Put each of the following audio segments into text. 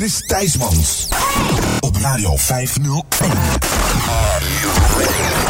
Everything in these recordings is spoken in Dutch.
Chris Thijsmans. Op Radio 501.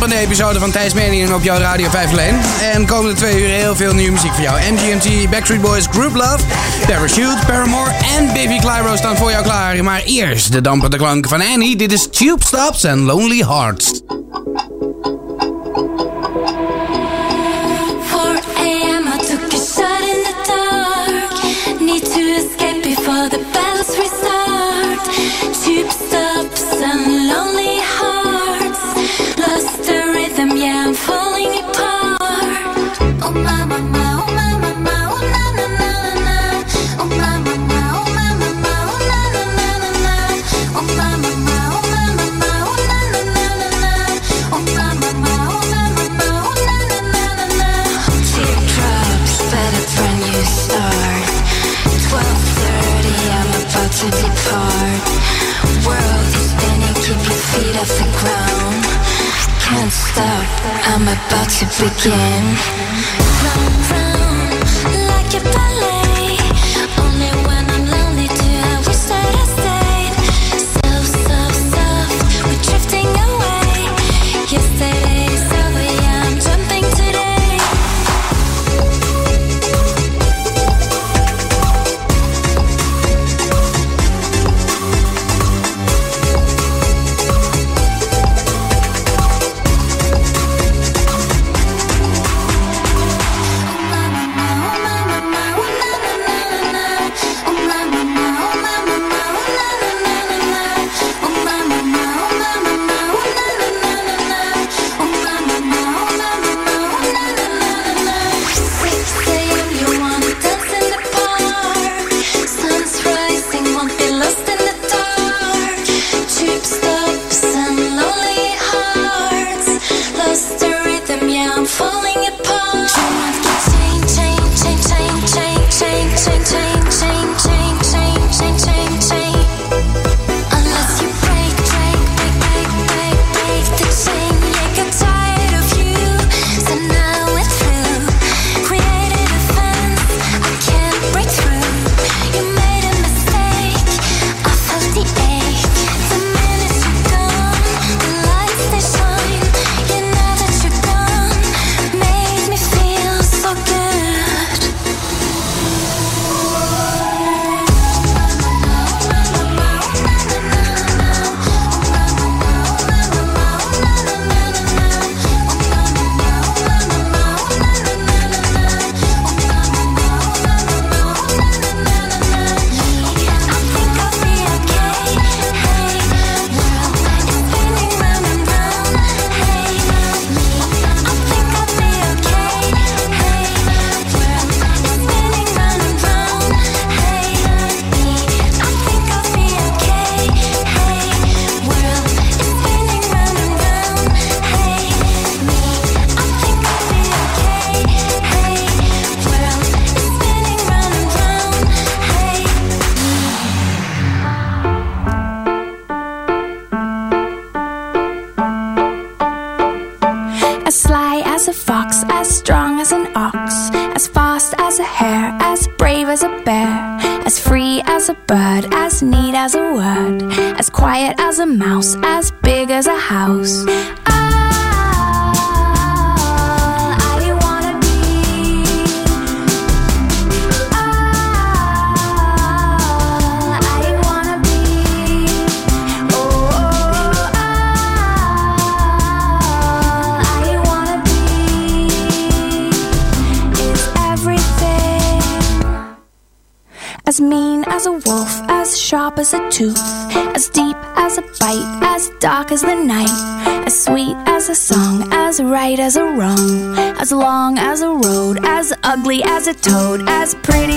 dampende episode van Thijs Meningen op jouw Radio 501. En komende twee uur heel veel nieuwe muziek voor jou. MGMT, Backstreet Boys, Group Love, Parachute, Paramore en Baby Clyro staan voor jou klaar. Maar eerst de dampende klank van Annie. Dit is Tube Stops en Lonely Hearts. I'm about to begin. Run, run. house. as a as long as a road, as ugly as a toad, as pretty.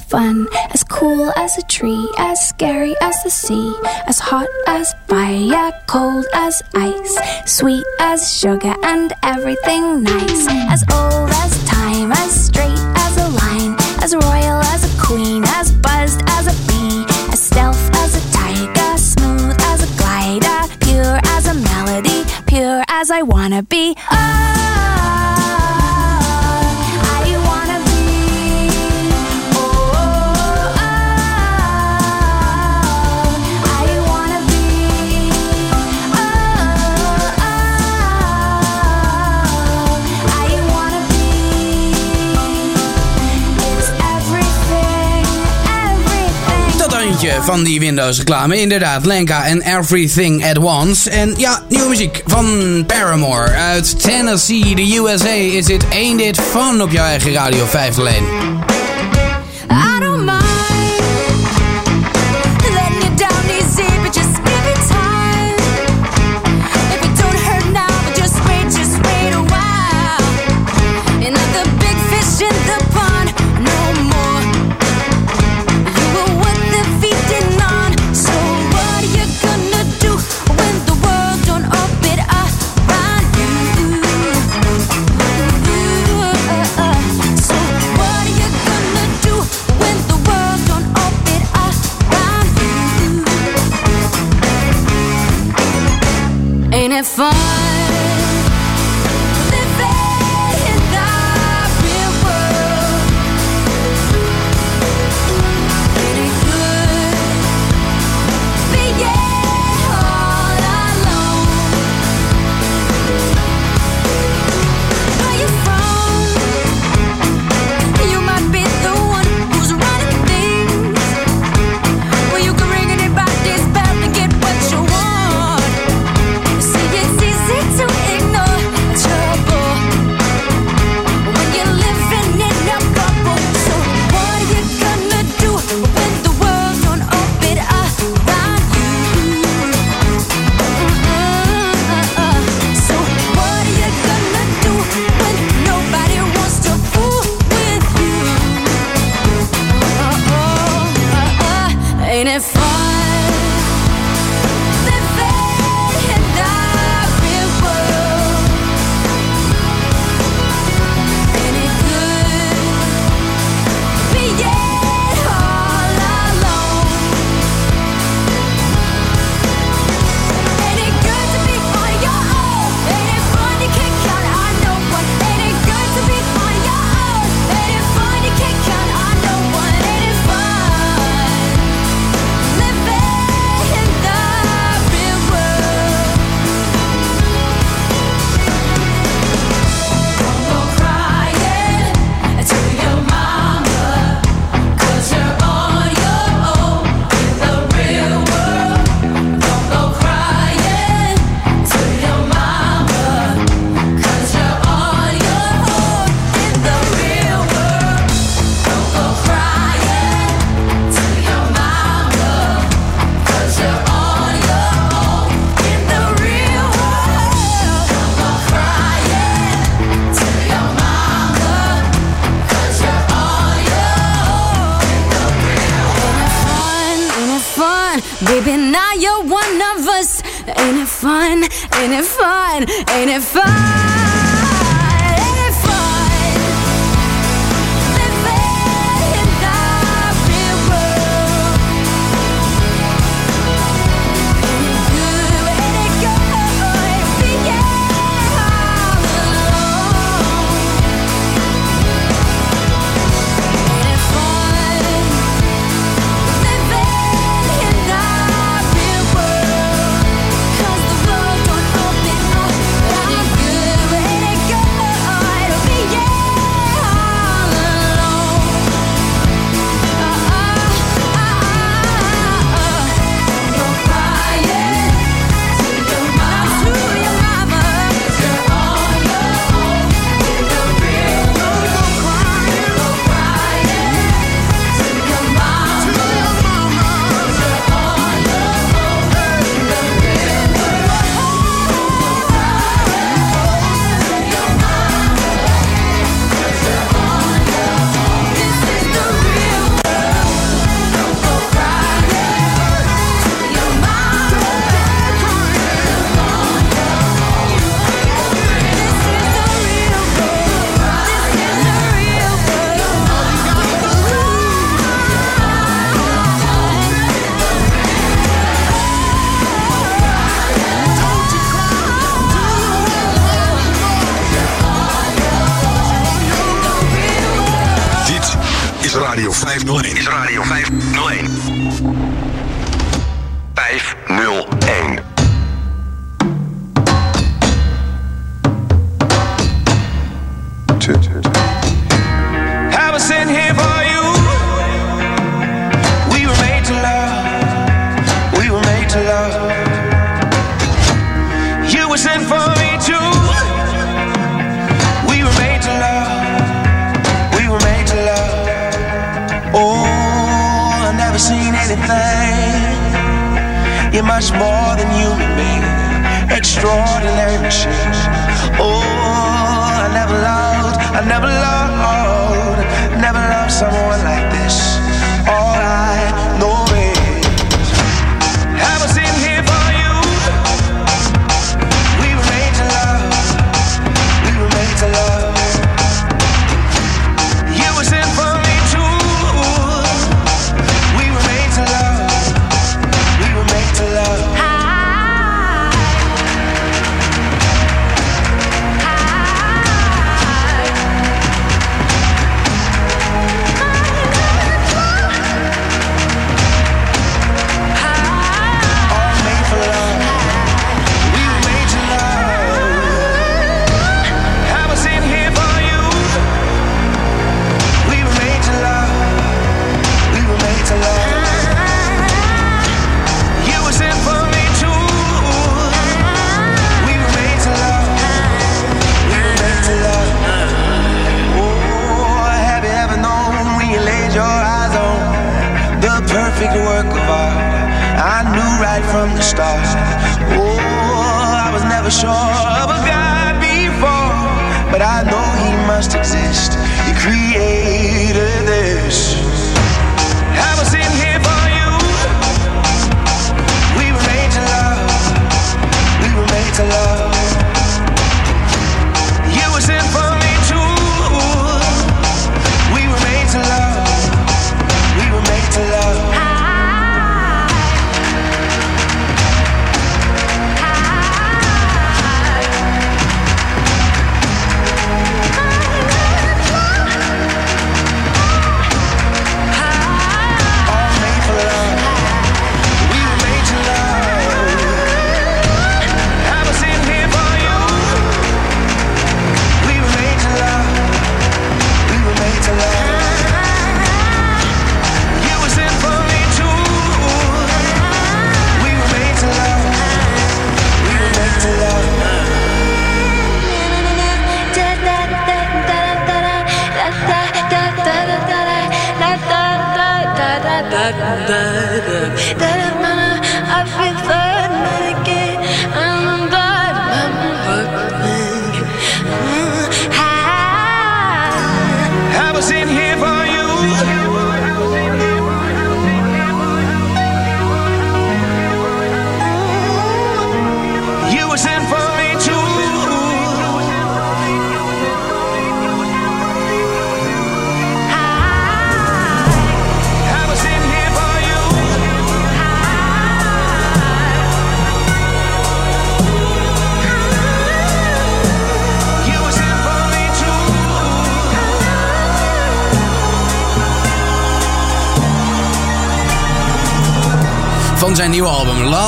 fun, as cool as a tree, as scary as the sea, as hot as fire, cold as ice, sweet as sugar, and everything nice. Eh, van die Windows-reclame. Inderdaad, Lenka en Everything at Once. En ja, nieuwe muziek van Paramore uit Tennessee, de USA. Is dit Ain't dit Fun op jouw eigen Radio 5 alleen.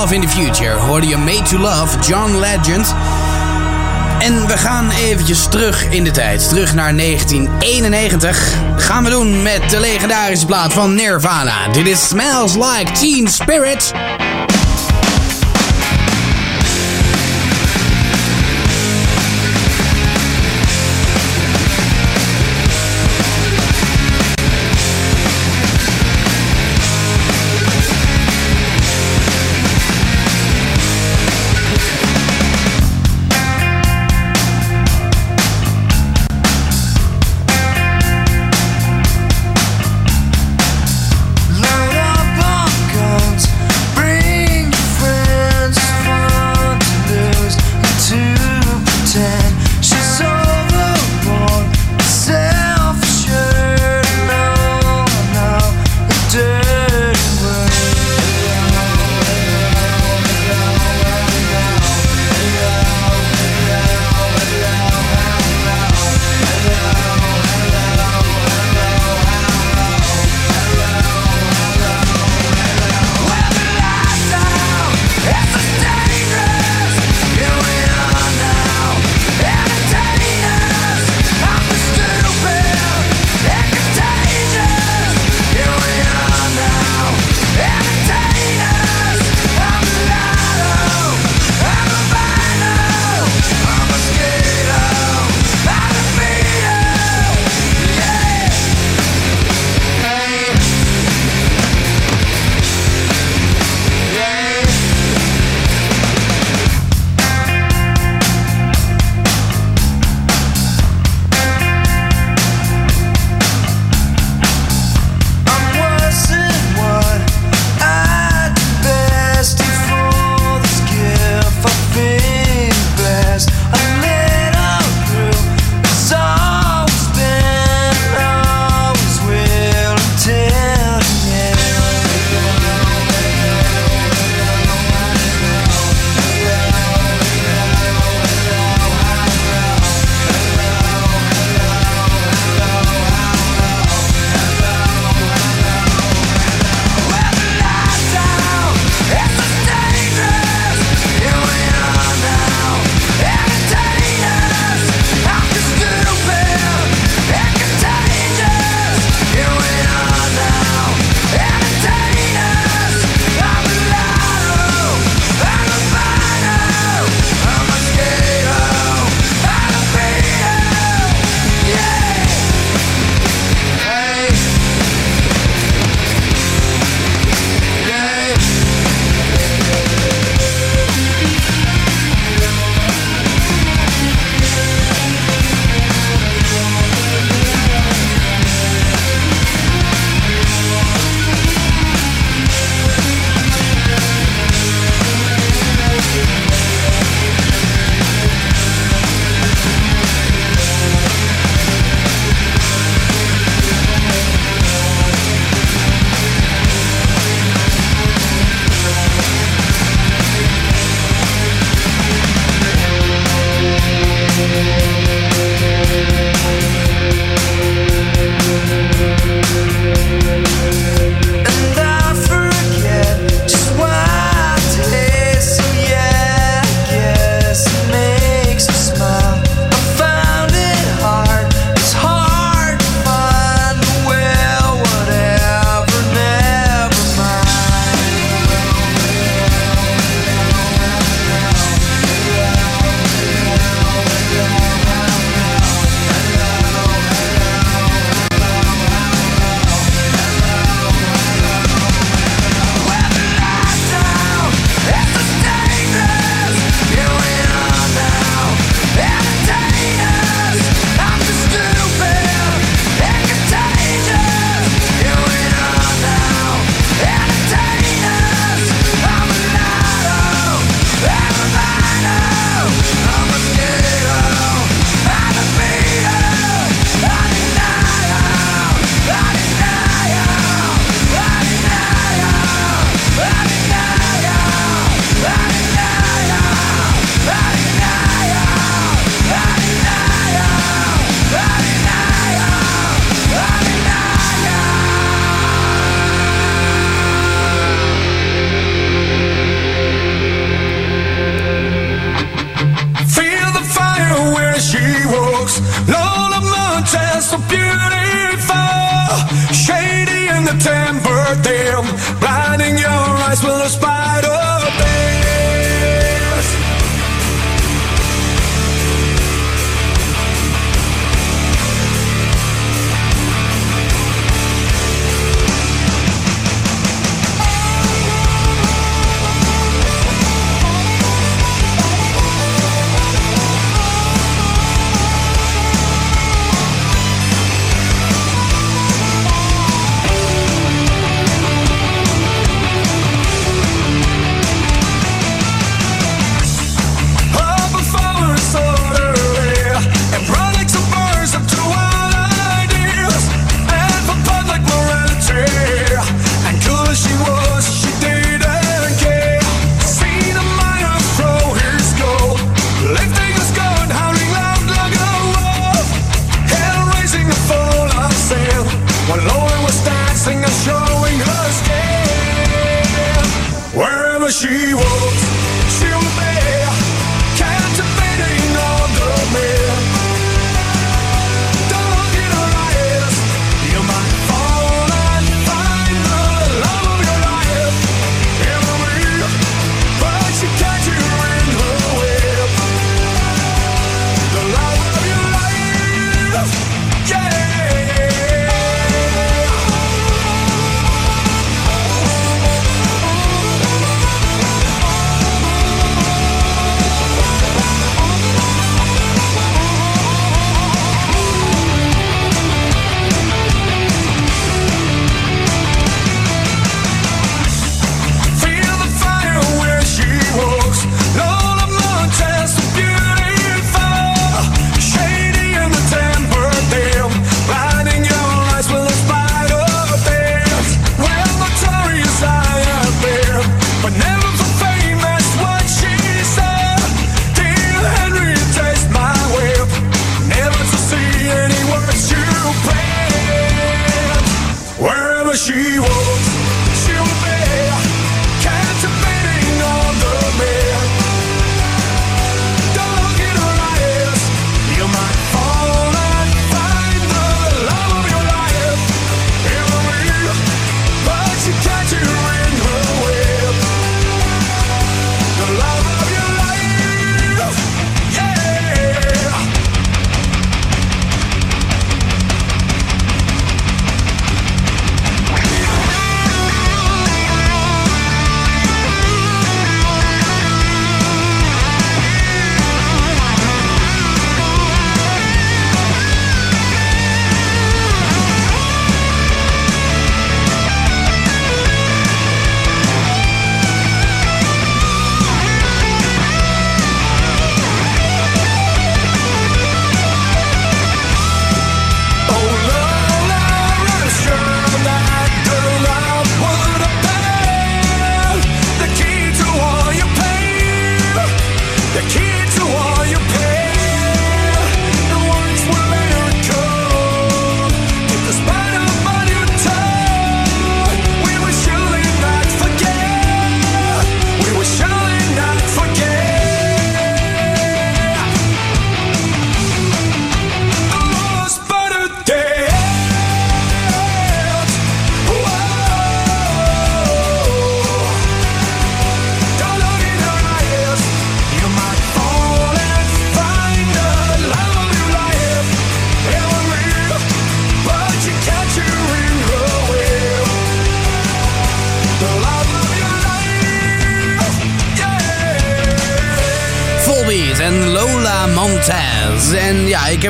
Love in the Future hoorde je Made to Love, John Legend. En we gaan eventjes terug in de tijd, terug naar 1991. Gaan we doen met de legendarische plaat van Nirvana. Dit is Smells Like Teen Spirit.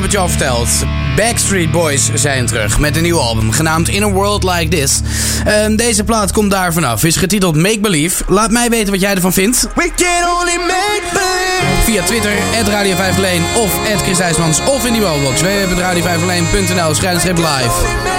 heb het je al verteld. Backstreet Boys zijn terug met een nieuw album, genaamd In a World Like This. Ehm, deze plaat komt daar vanaf, is getiteld Make Believe. Laat mij weten wat jij ervan vindt. We can only make believe. Via Twitter, @radio510 of at Chris IJsmans of in die mailbox www.radio501.nl, schrijf live.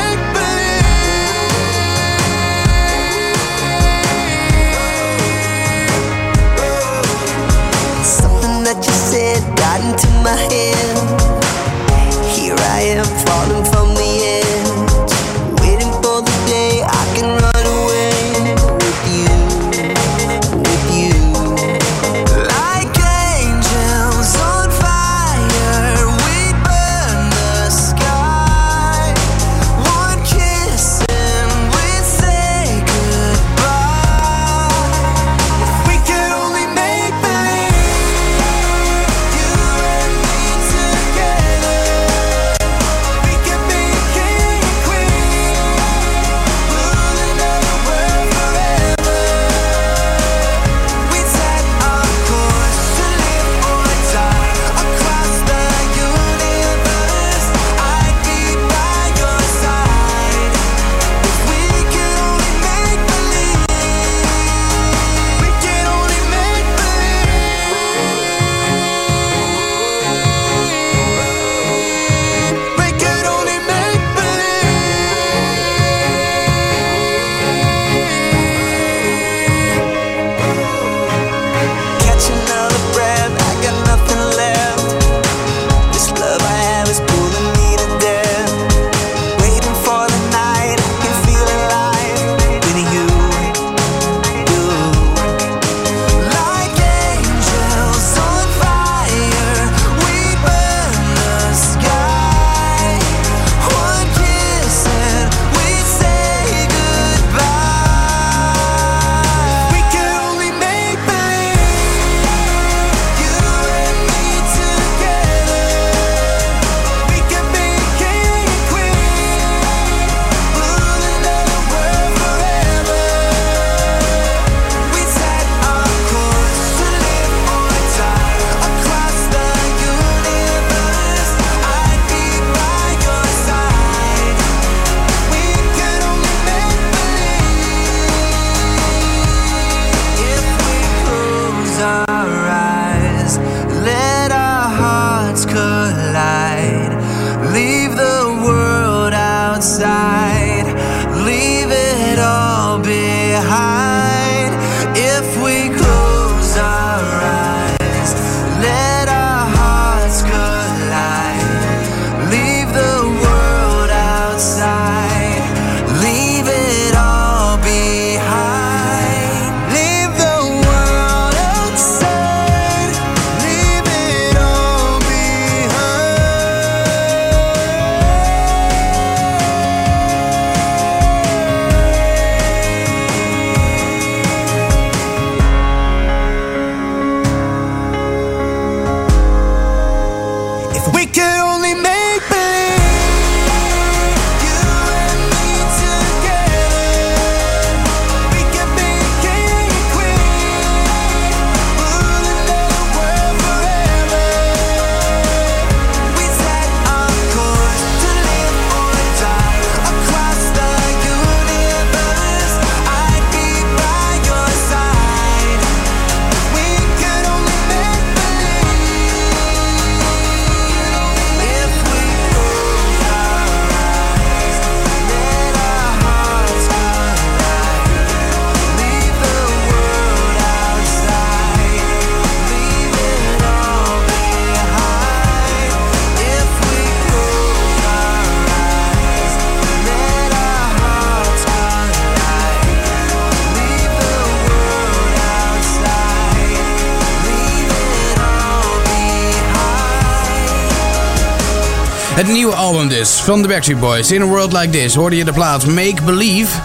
Het nieuwe album dus van de Backstreet Boys. In a World Like This hoorde je de plaat Make Believe.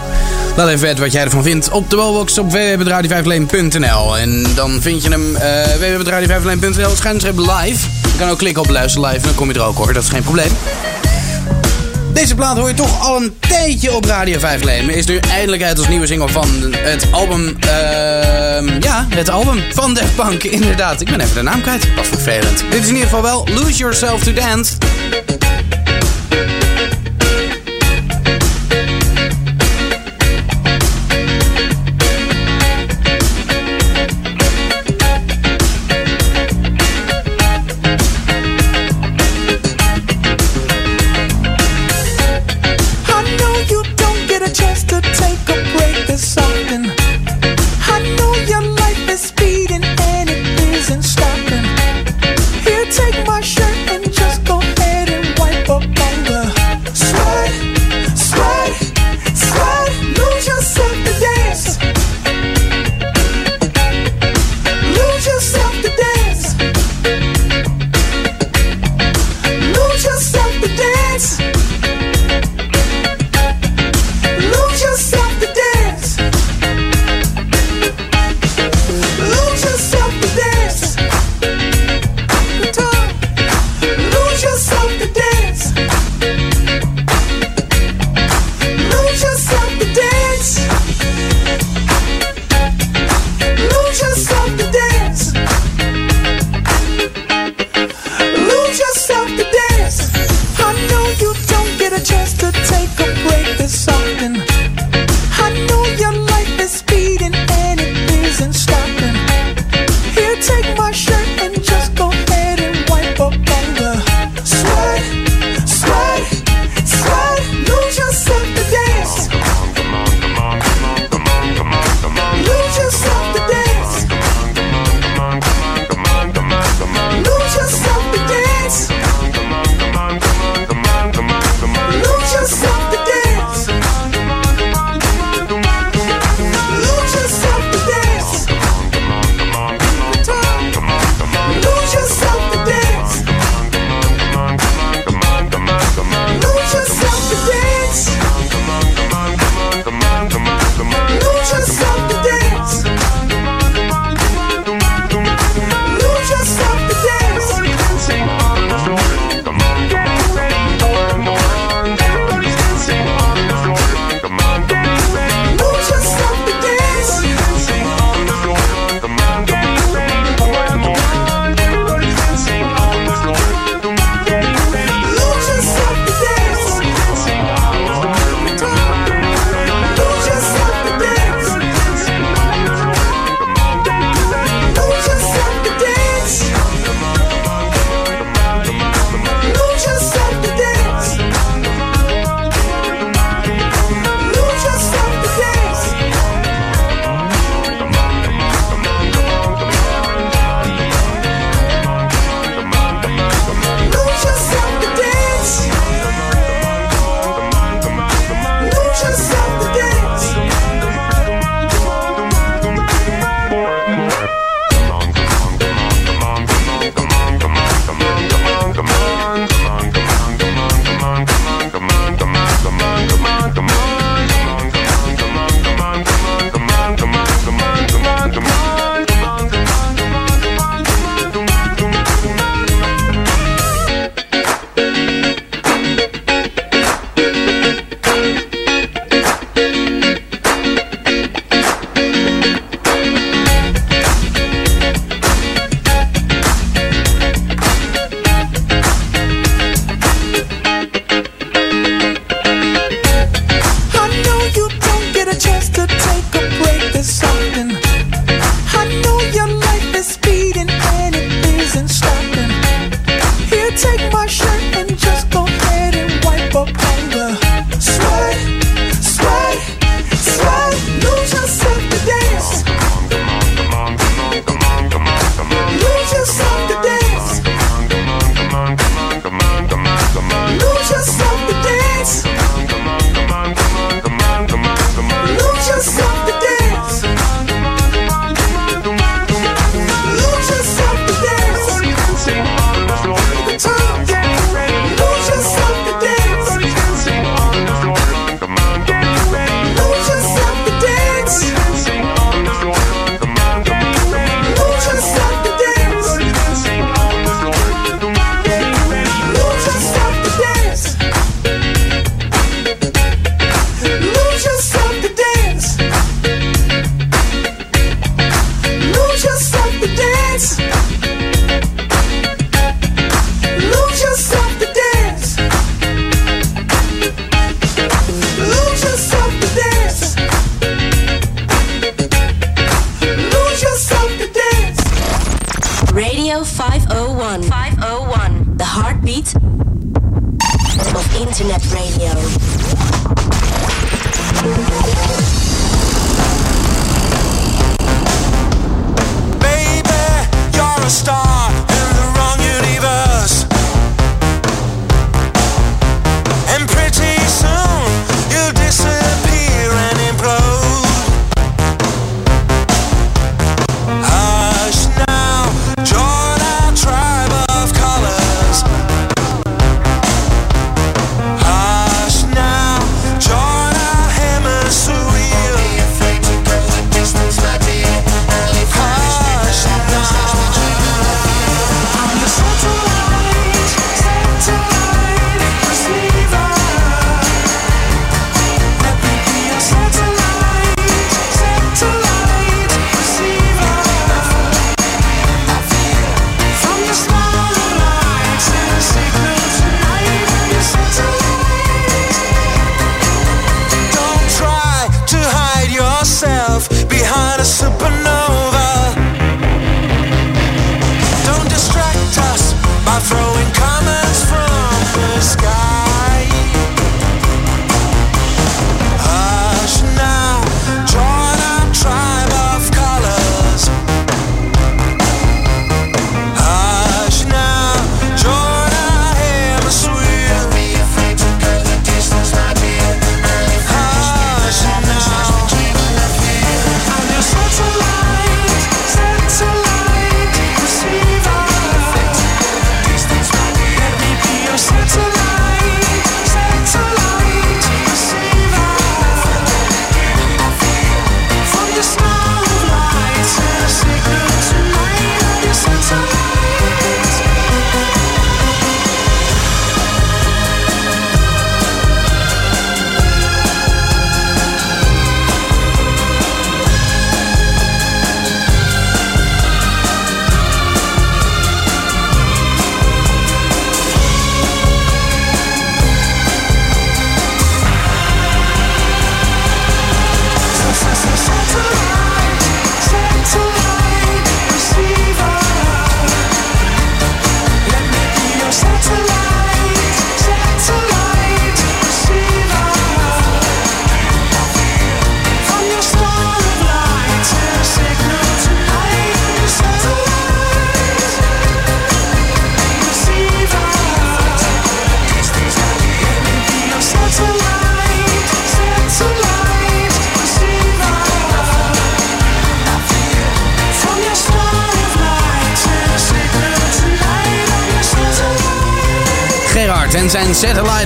Laat even weten wat jij ervan vindt op de wallbox op www.radio5leen.nl. En dan vind je hem uh, www.radio5leen.nl schuinstreep live. Je kan ook klikken op luister live en dan kom je er ook hoor. Dat is geen probleem. Deze plaat hoor je toch al een tijdje op Radio 5 Leen. Maar is nu eindelijk uit als nieuwe single van het album... ehm, ja, het album van Daft Punk. Inderdaad, ik ben even de naam kwijt. Wat vervelend. Dit is in ieder geval wel Lose Yourself to Dance.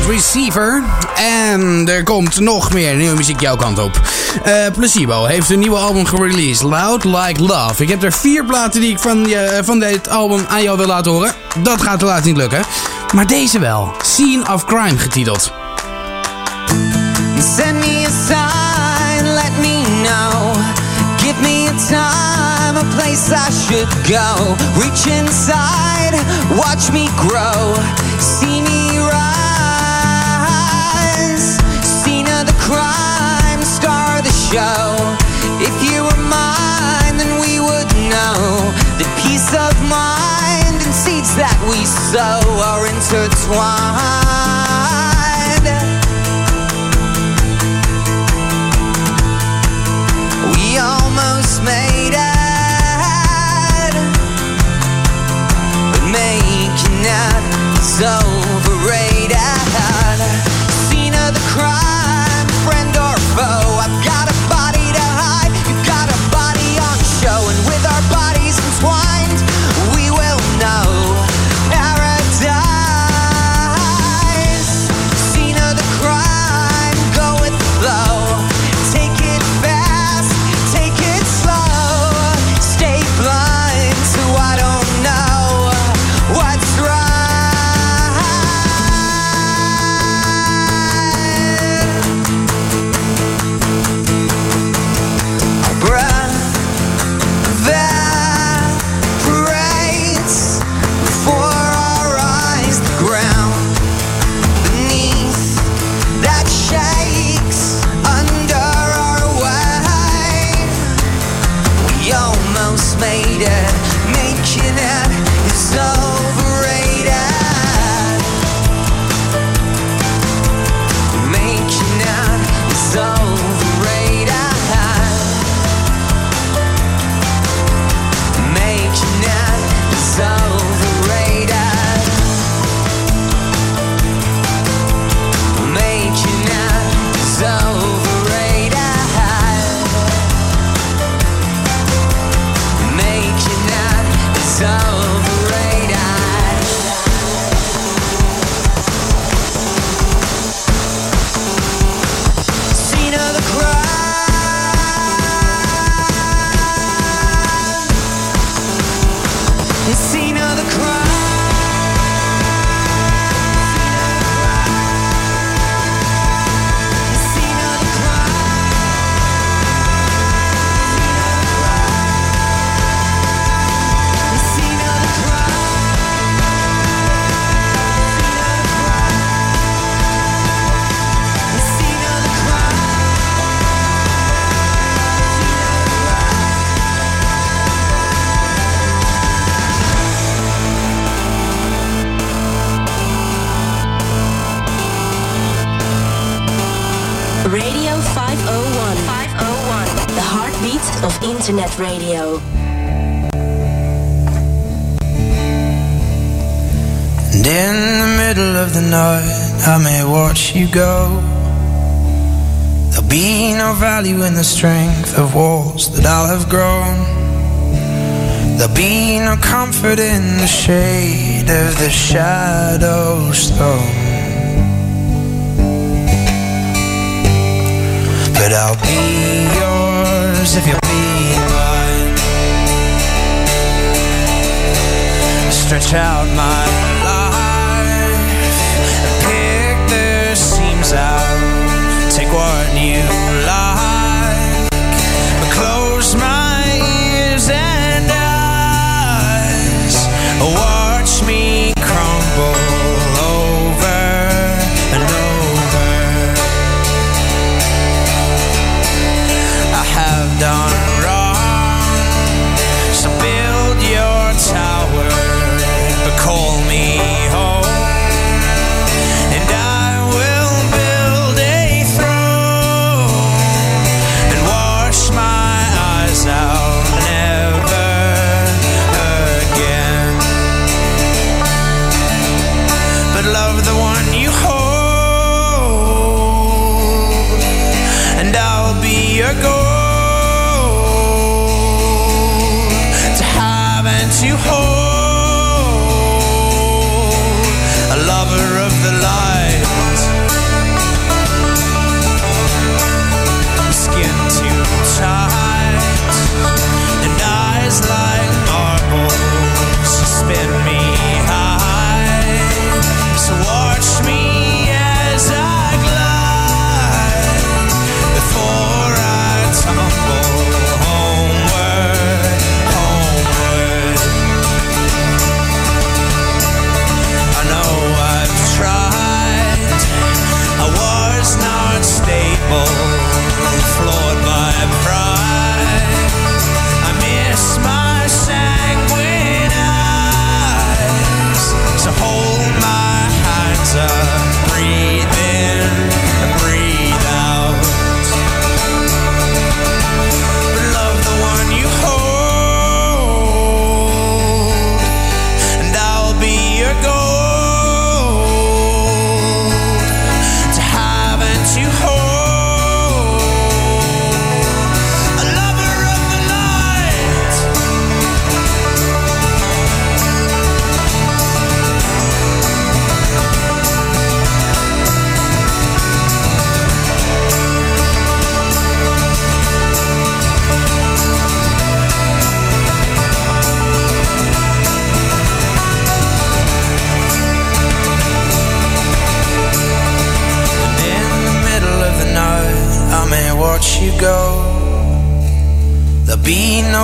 Receiver. En er komt nog meer nieuwe muziek jouw kant op. Eh, Placebo heeft een nieuwe album gereleased, Loud Like Love. Ik heb er vier platen die ik van, eh, van dit album aan jou wil laten horen. Dat gaat helaas niet lukken. Maar deze wel, Scene of Crime getiteld. Send me a sign, let me know. Give me a time, a place I should go. Reach inside, watch me grow. show. If you were mine, then we would know that peace of mind and seeds that we sow are intertwined. We almost made it, but making it is overrated. I may watch you go. There'll be no value in the strength of walls that I'll have grown. There'll be no comfort in the shade of the shadows thrown. But I'll be yours if you'll be mine. Stretch out my you.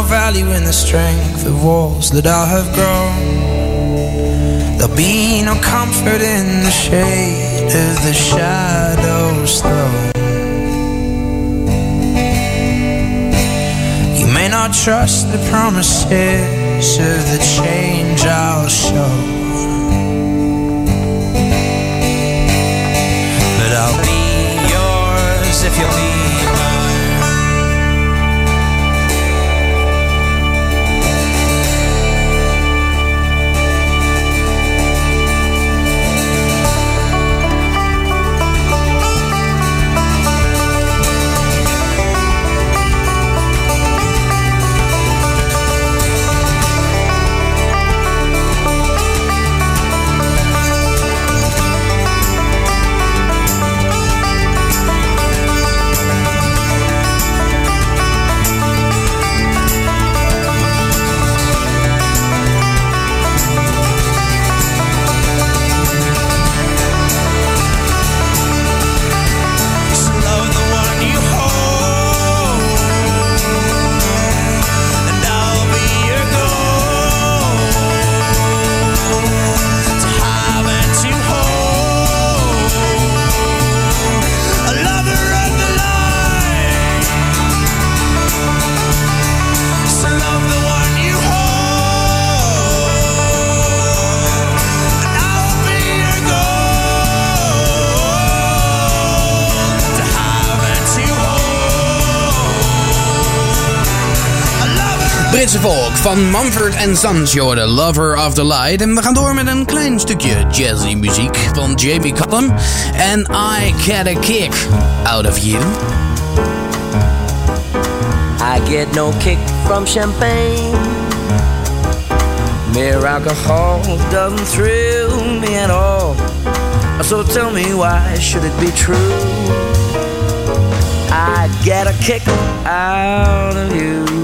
value in the strength of walls that I have grown. There'll be no comfort in the shade of the shadows, though. You may not trust the promises of the change I'll show. But I'll be yours if you'll be. Britse volk van Mumford Sons, joh, de Lover of the Light. En we gaan door met een klein stukje jazzy muziek van Jamie Cullum. En I Get a Kick Out of You. I get no kick from champagne. Mere alcohol doesn't thrill me at all. So tell me why should it be true? I get a kick out of you.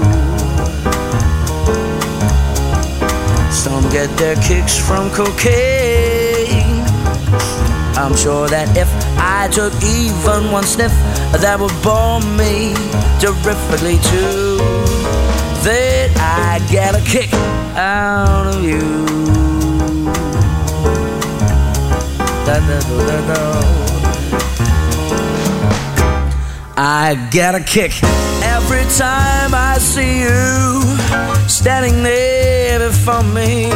Get their kicks from cocaine. I'm sure that if I took even one sniff, that would bore me terrifically too. That I get a kick out of you. Da, da, da, I get a kick every time I see you standing there before me.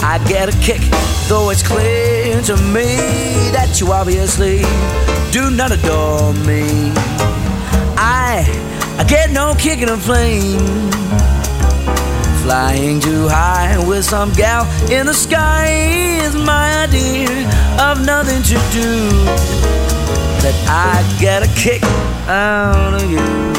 I get a kick, though it's clear to me that you obviously do not adore me. I, I get no kick in a plane. Flying too high with some gal in the sky is my idea of nothing to do. That I get a kick out of you.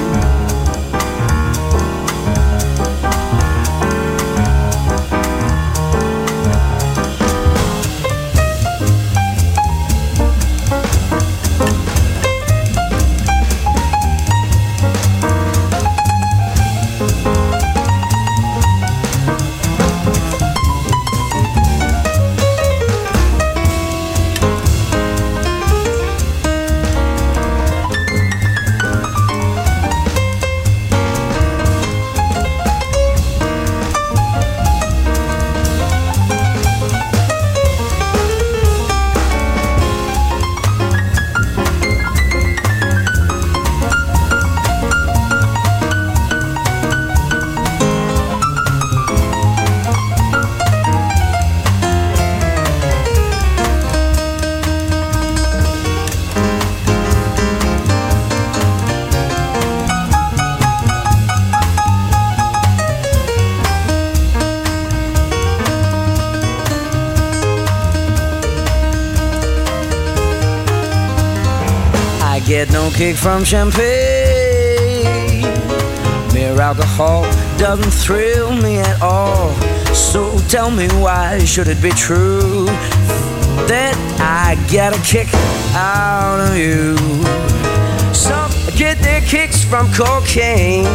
Kick from champagne. Mere alcohol doesn't thrill me at all. So tell me why should it be true that I get a kick out of you? Some get their kicks from cocaine.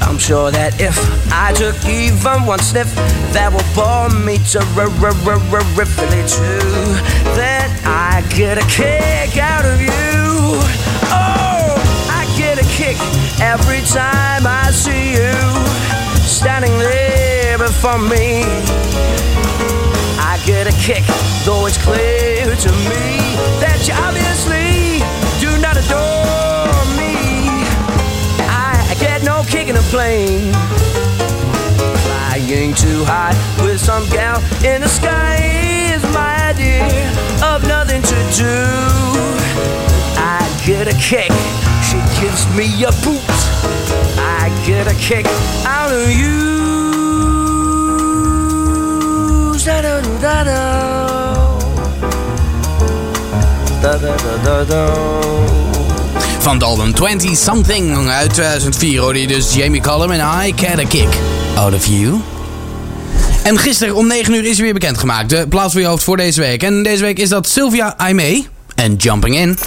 I'm sure that if I took even one sniff, that would bore me terrifically too. That I get a kick out of you kick every time I see you standing there before me. I get a kick, though it's clear to me that you obviously do not adore me. I get no kick in a plane. Flying too high with some gal in the sky is my idea of nothing to do. I get a kick gives me a boot, I get a kick out of you. Da da da da van Dalton 20 Something uit 2004 hoorde je dus Jamie Cullum en I Get a Kick Out of You. En gisteren om 9 uur is hij weer bekendgemaakt. De plaats voor je hoofd voor deze week. En deze week is dat Sylvia Aimee en Jumping In.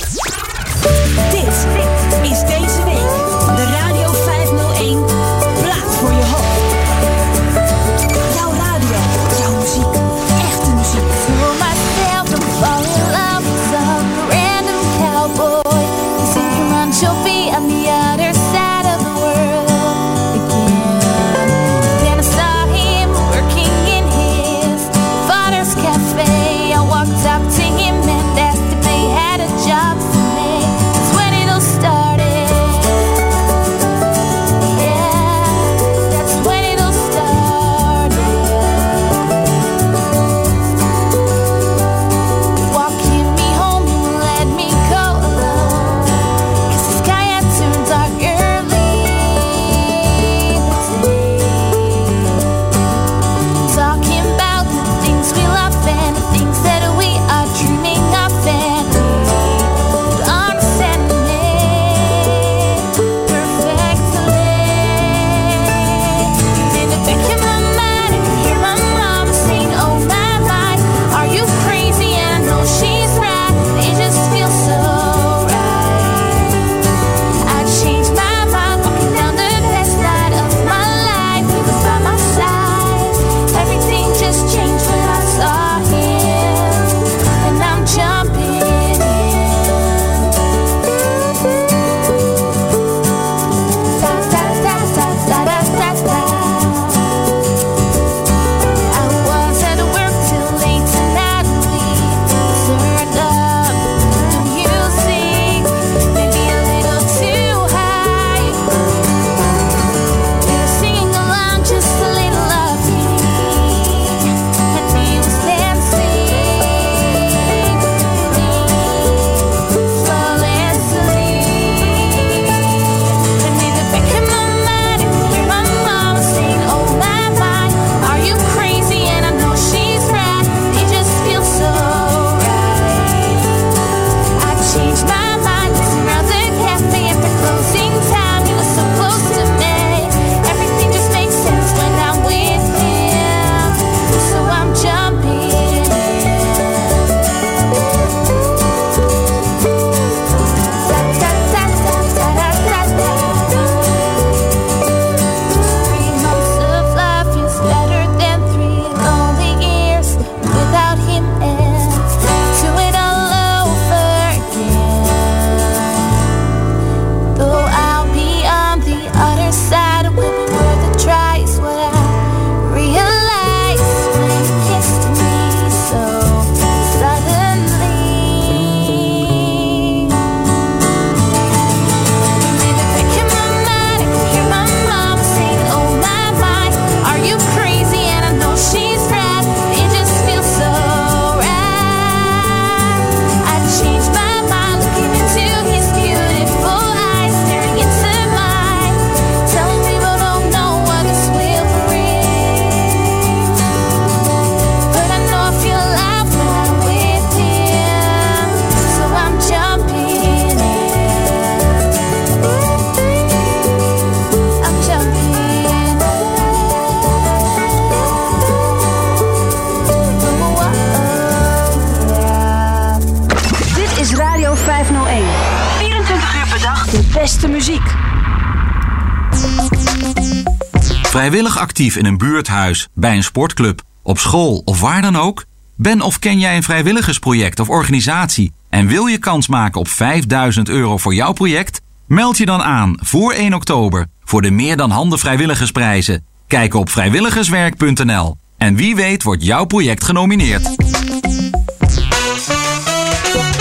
actief in een buurthuis, bij een sportclub, op school of waar dan ook? Ben of ken jij een vrijwilligersproject of organisatie en wil je kans maken op 5000 euro voor jouw project? Meld je dan aan voor 1 oktober voor de meer dan handen vrijwilligersprijzen. Kijk op vrijwilligerswerk.nl en wie weet wordt jouw project genomineerd.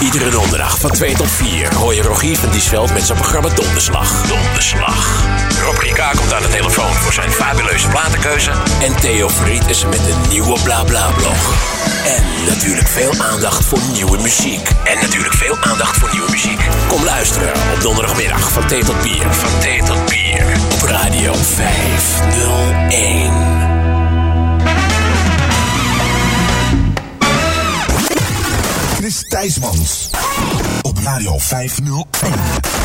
Iedere donderdag van 2 tot 4 hoor je Rogier van Diesveld met zijn programma Donderslag. Donderslag. Rob Rika komt aan de telefoon voor zijn fabuleuze platenkeuze. En Theo Fried is met een nieuwe BlaBla-blog. En natuurlijk veel aandacht voor nieuwe muziek. En natuurlijk veel aandacht voor nieuwe muziek. Kom luisteren op donderdagmiddag van thee tot bier. Van thee tot bier. Op Radio 501. Thijsmans. Op Radio 501.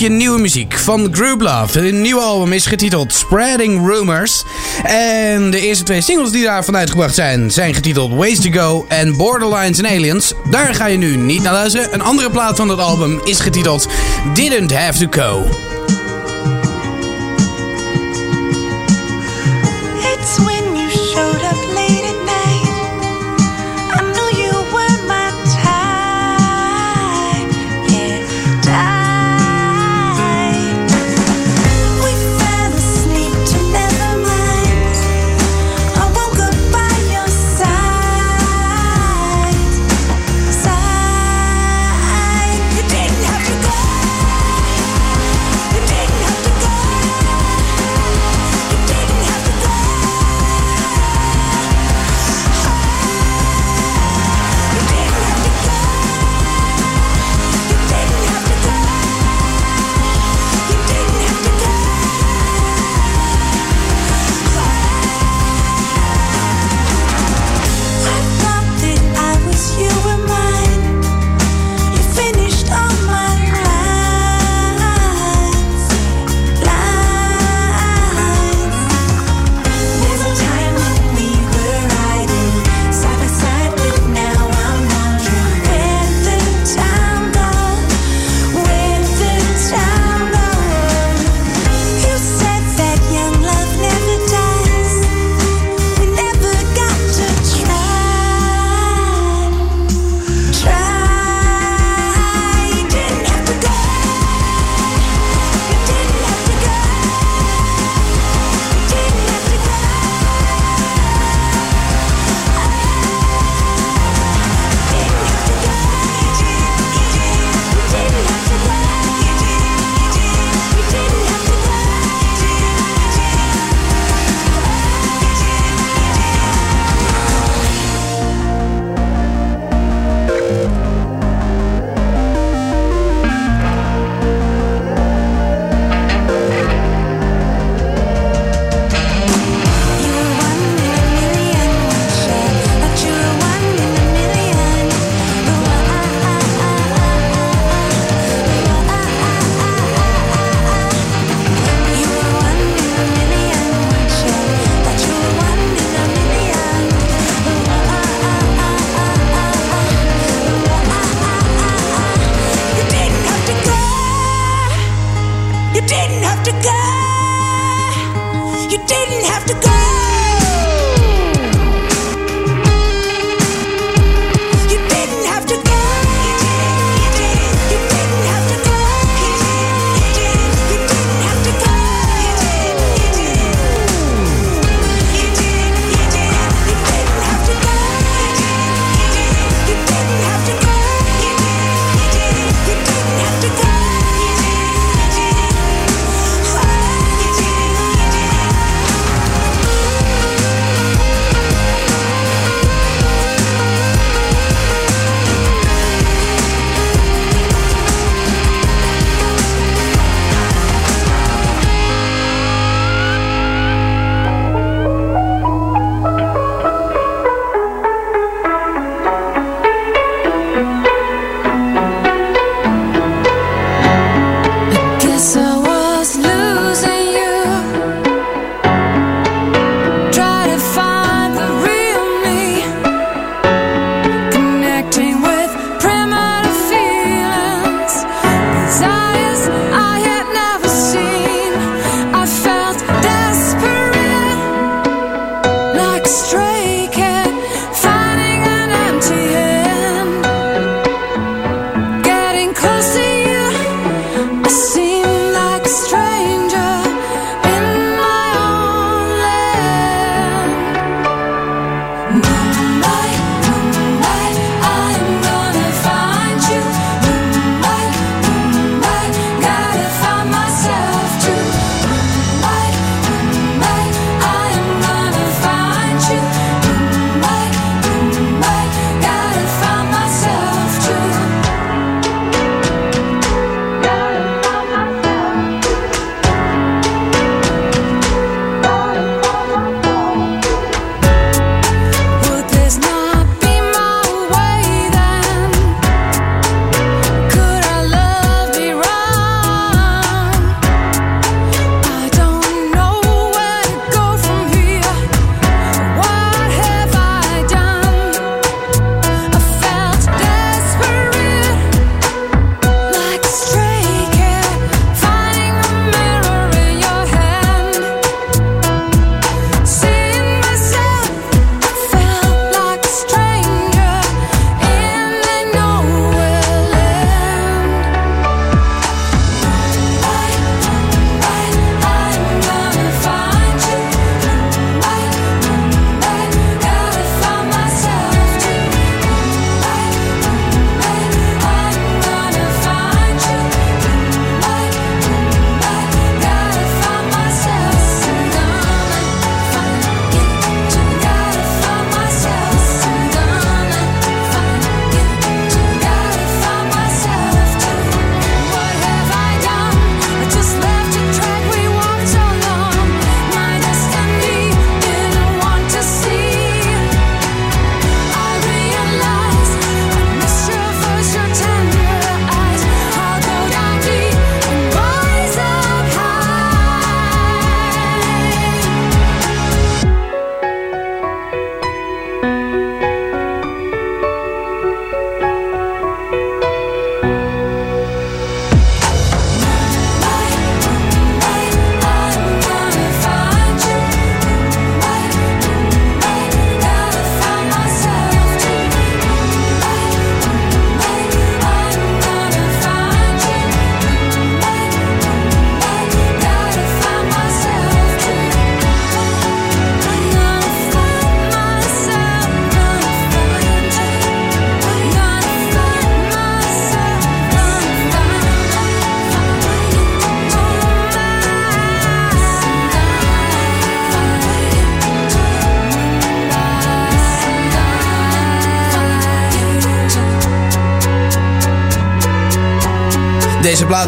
je nieuwe muziek van Group Love. Hun nieuwe album is getiteld Spreading Rumors. En de eerste twee singles die daarvan uitgebracht zijn, zijn getiteld Ways to Go en Borderlines and Aliens. Daar ga je nu niet naar luisteren. Een andere plaat van dat album is getiteld Didn't Have to Go.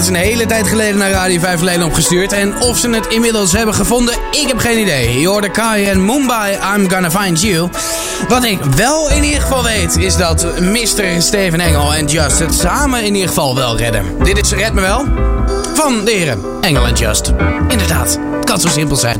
Is een hele tijd geleden naar Radio 5 Leden opgestuurd. En of ze het inmiddels hebben gevonden, ik heb geen idee. Je hoorde Kai en Mumbai, I'm Gonna Find You. Wat ik wel in ieder geval weet, is dat Mr. Steven Engel en Just het samen in ieder geval wel redden. Dit is Red Me Wel van de heren Engel en Just. Inderdaad, het kan zo simpel zijn.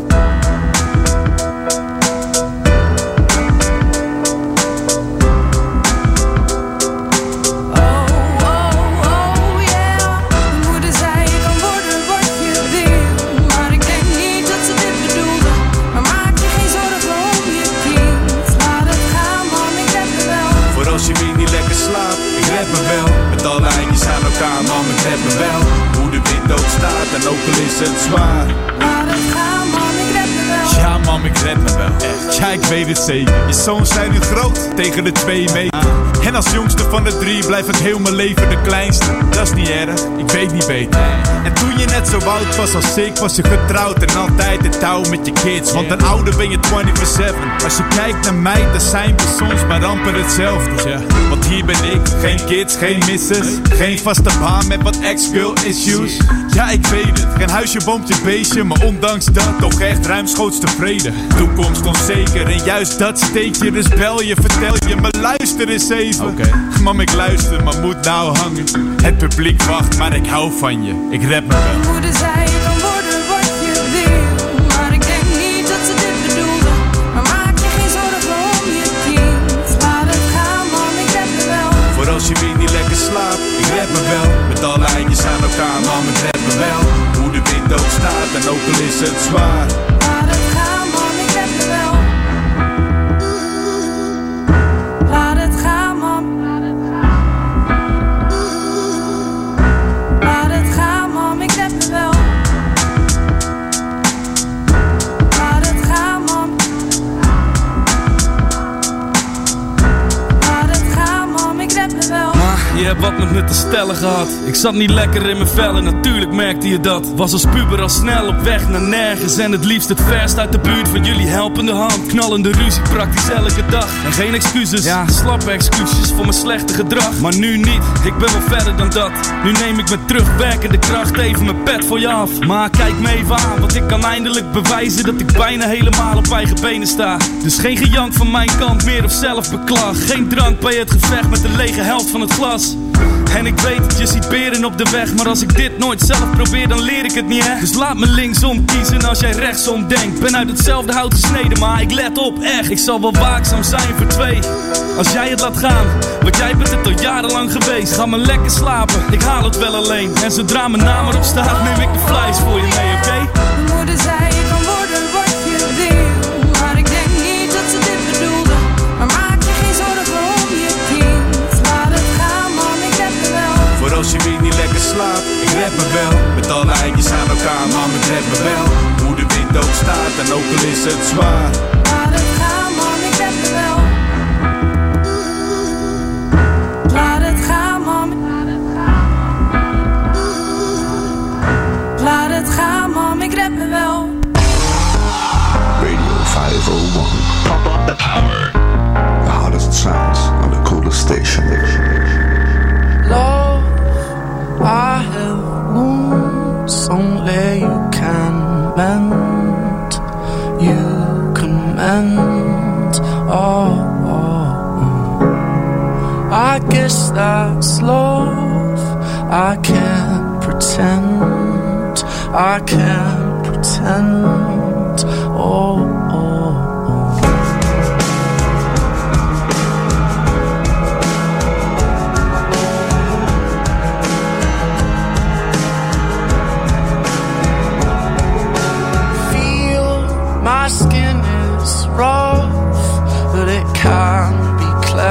Zeker. Je zoons zijn nu groot, tegen de twee meter. En als jongste van de drie blijf ik heel mijn leven de kleinste. Dat is niet erg, ik weet niet beter. En toen je net zo oud was als ik, was je getrouwd en altijd in touw met je kids. Want een ouder ben je 24-7. Als je kijkt naar mij, dan zijn we soms maar amper hetzelfde. Ja. Want hier ben ik, geen kids, geen misses. Geen vaste baan met wat ex-girl issues. Ja, ik weet het, geen huisje, boompje, beestje. Maar ondanks dat, toch echt ruimschoots tevreden. Toekomst onzeker en juist dat steek je. Dus bel je, vertel je, maar luister eens even. Mam, ik luister, maar moet nou hangen. Het publiek wacht, maar ik hou van je. Ik rap me wel. Moeder zei je kan worden wat je wil, maar ik denk niet dat ze dit bedoelde. Maar maak je geen zorgen om je kind, laat het gaan man, ik red me wel. Voor als je weer niet lekker slaapt, ik red me wel. Met alle eindjes aan elkaar, mam, ik red me wel. Hoe de wind ook staat en ook al is het zwaar. Hebt wat met me te stellen gehad. Ik zat niet lekker in mijn vel en natuurlijk merkte je dat. Was als puber al snel op weg naar nergens. En het liefst het verst uit de buurt van jullie helpende hand. Knallende ruzie praktisch elke dag. En geen excuses, ja, slappe excuses voor mijn slechte gedrag. Maar nu niet, ik ben wel verder dan dat. Nu neem ik met terugwerkende kracht even mijn pet voor je af. Maar kijk me even aan, want ik kan eindelijk bewijzen dat ik bijna helemaal op eigen benen sta. Dus geen gejank van mijn kant meer of zelfbeklag. Geen drank bij het gevecht met de lege helft van het glas. En ik weet dat je ziet beren op de weg Maar als ik dit nooit zelf probeer dan leer ik het niet hè? Dus laat me linksom kiezen als jij rechtsom denkt. Ben uit hetzelfde hout gesneden maar ik let op echt. Ik zal wel waakzaam zijn voor twee. Als jij het laat gaan Want jij bent het al jarenlang geweest. Ga maar lekker slapen, ik haal het wel alleen. En zodra mijn naam erop staat neem ik de flies voor je mee oké? Mijn moeder zei kan worden als je weer niet lekker slaapt, ik red me wel. Met alle eindjes aan elkaar, man, ik red me wel. Hoe de wind ook staat en ook al is het zwaar. Laat het gaan man, ik heb er wel Laat het gaan man Laat het gaan man, ik red me wel Radio 501. Pump up the power. The hottest sounds on the coolest station. I have wounds only you can mend. You can mend. Oh. I guess that's love. I can't pretend. I can't pretend. Oh.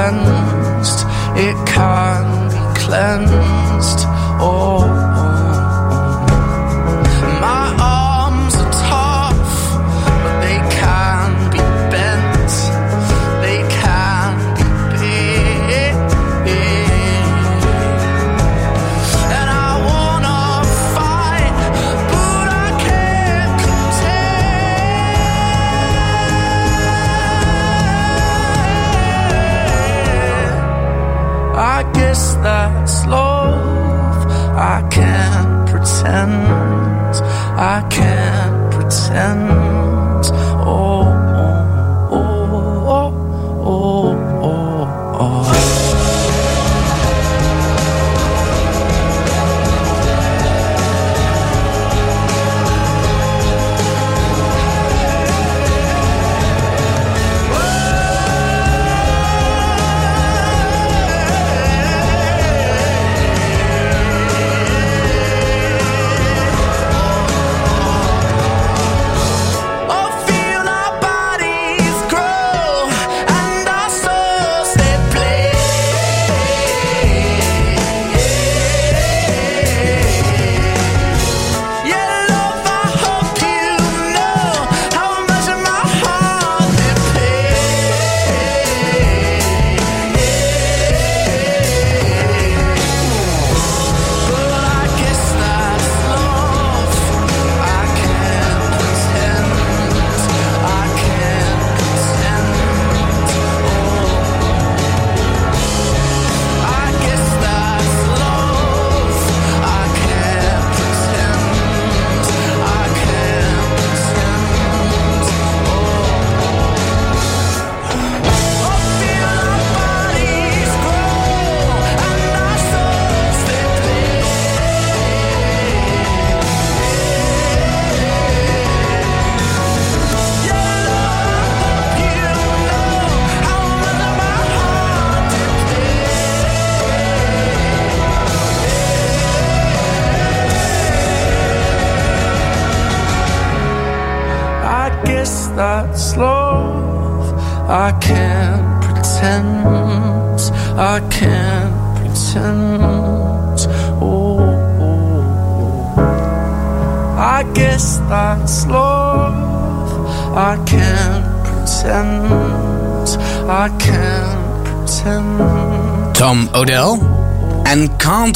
Cleansed. It can be cleansed. Oh.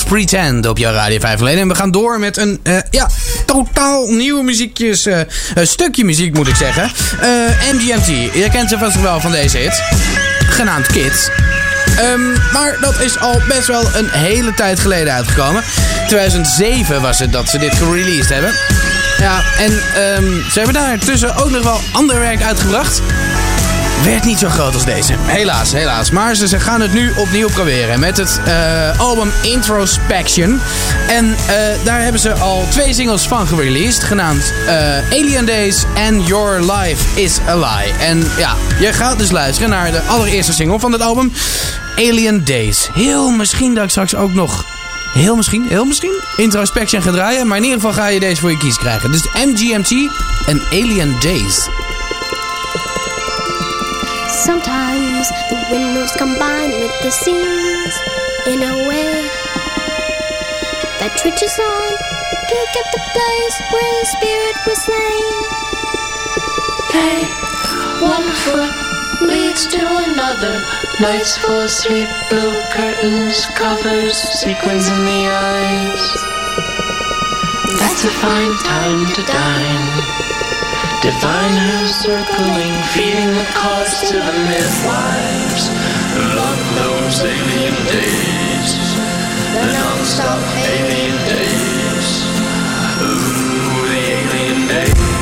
Pretend op jouw Radio 5 alleen. En we gaan door met een eh, ja, totaal nieuwe muziekjes, eh, stukje muziek moet ik zeggen. Eh, MGMT, je kent ze vast wel van deze hit, genaamd Kids. Ehm, maar dat is al best wel een hele tijd geleden uitgekomen. 2007 was het dat ze dit gereleased hebben. Ja, en ehm, ze hebben daartussen ook nog wel ander werk uitgebracht. Werd niet zo groot als deze. Helaas, helaas. Maar ze, gaan het nu opnieuw proberen met het eh, album Introspection. En eh, daar hebben ze al twee singles van gereleased. Genaamd eh, Alien Days en Your Life is a Lie. En ja, je gaat dus luisteren naar de allereerste single van het album. Alien Days. Heel misschien dat ik straks ook nog Heel misschien, heel misschien. Introspection gaat draaien. Maar in ieder geval ga je deze voor je kies krijgen. Dus MGMT en Alien Days. Windows combine with the scenes in a way that twitches on. Can't get the place where the spirit was slain. Hey, one foot leads to another. Nights full of sleep, blue curtains, covers, sequins in the eyes. That's a fine time to dine. Divine who's circling, feeding the cause to the midwives. Love those alien days, the non-stop alien days. Ooh, the alien days.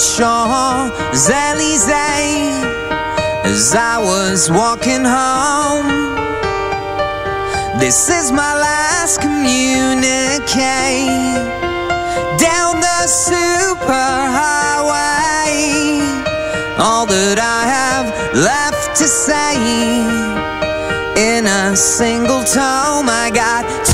Champs-Élysées as I was walking home. This is my last communique down the superhighway. All that I have left to say in a single tome, I got.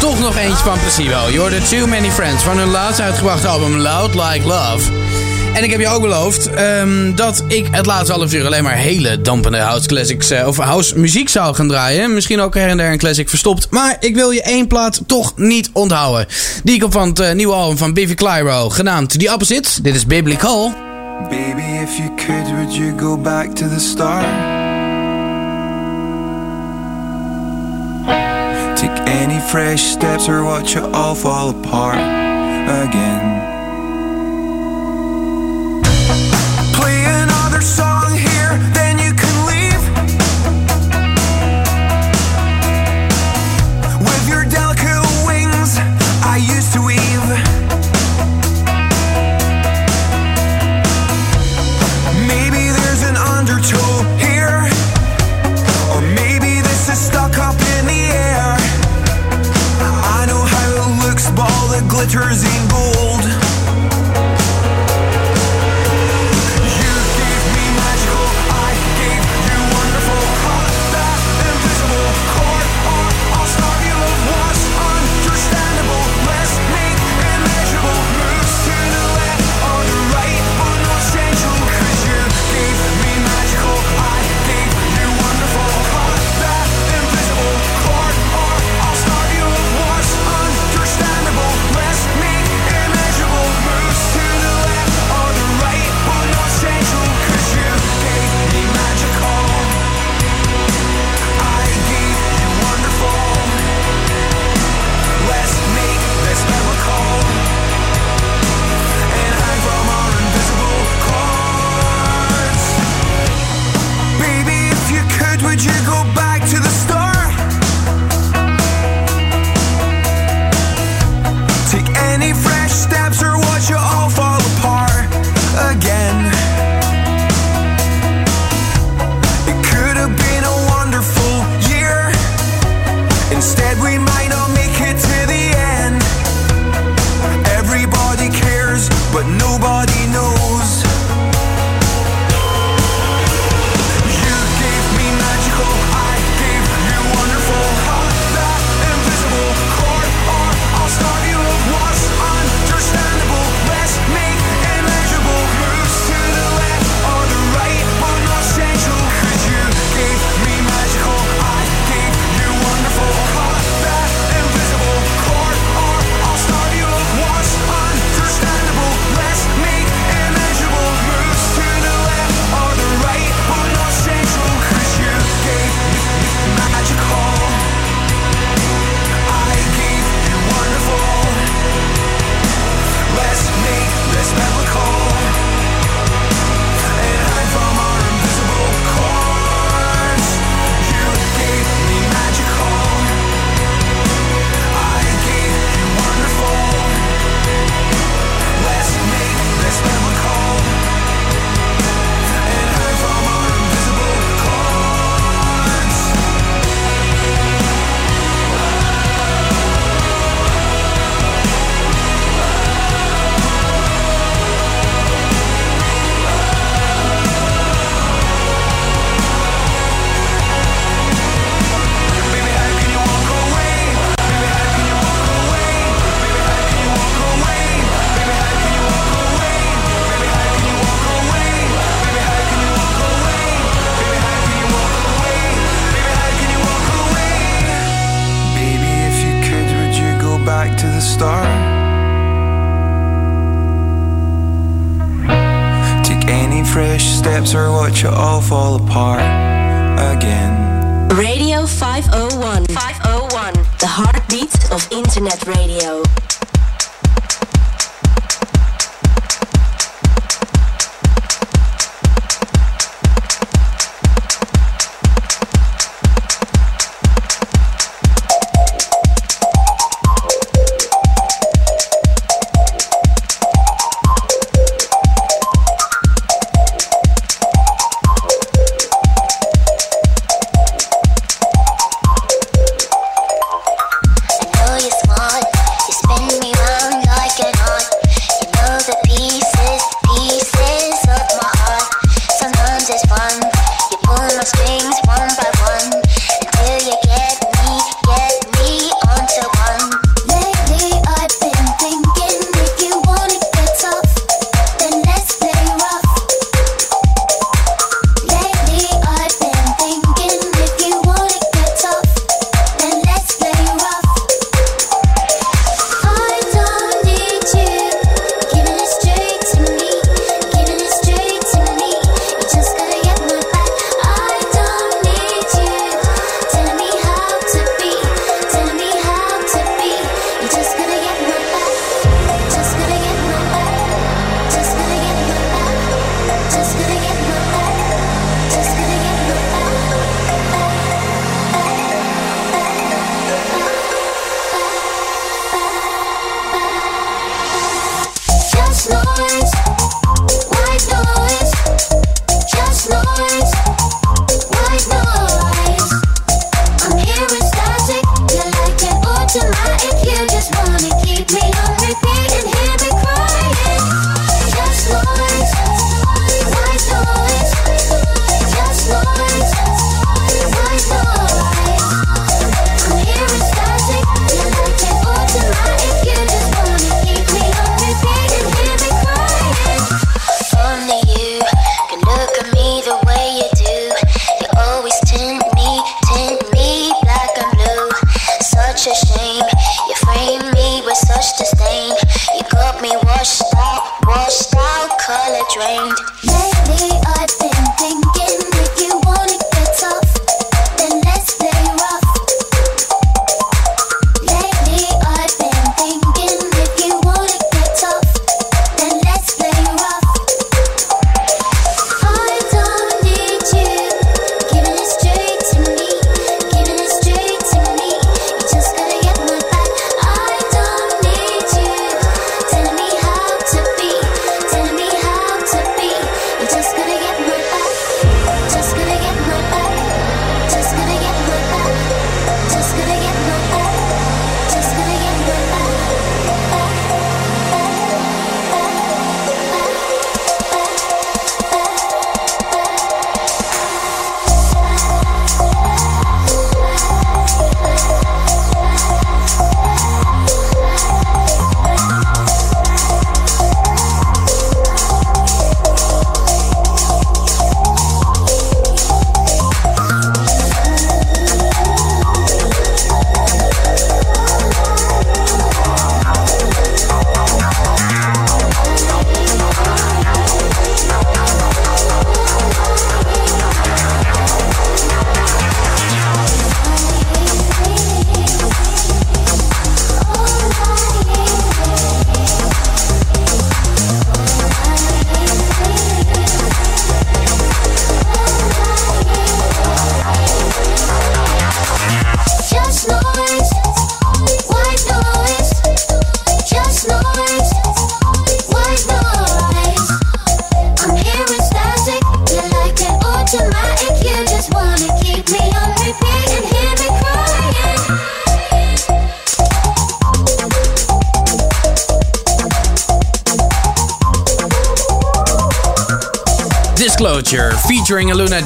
Toch nog eentje van Placebo. You're the Too Many Friends van hun laatst uitgebrachte album Loud Like Love. En ik heb je ook beloofd ehm, dat ik het laatste half uur alleen maar hele dampende house classics eh, of house muziek zou gaan draaien. Misschien ook her en der een classic verstopt. Maar ik wil je één plaat toch niet onthouden. Die komt van het eh, nieuwe album van Bivy Clyro, genaamd The Opposite. Dit is Biblical. Baby, if you could, would you go back to the start? Any fresh steps or what you all fall apart again.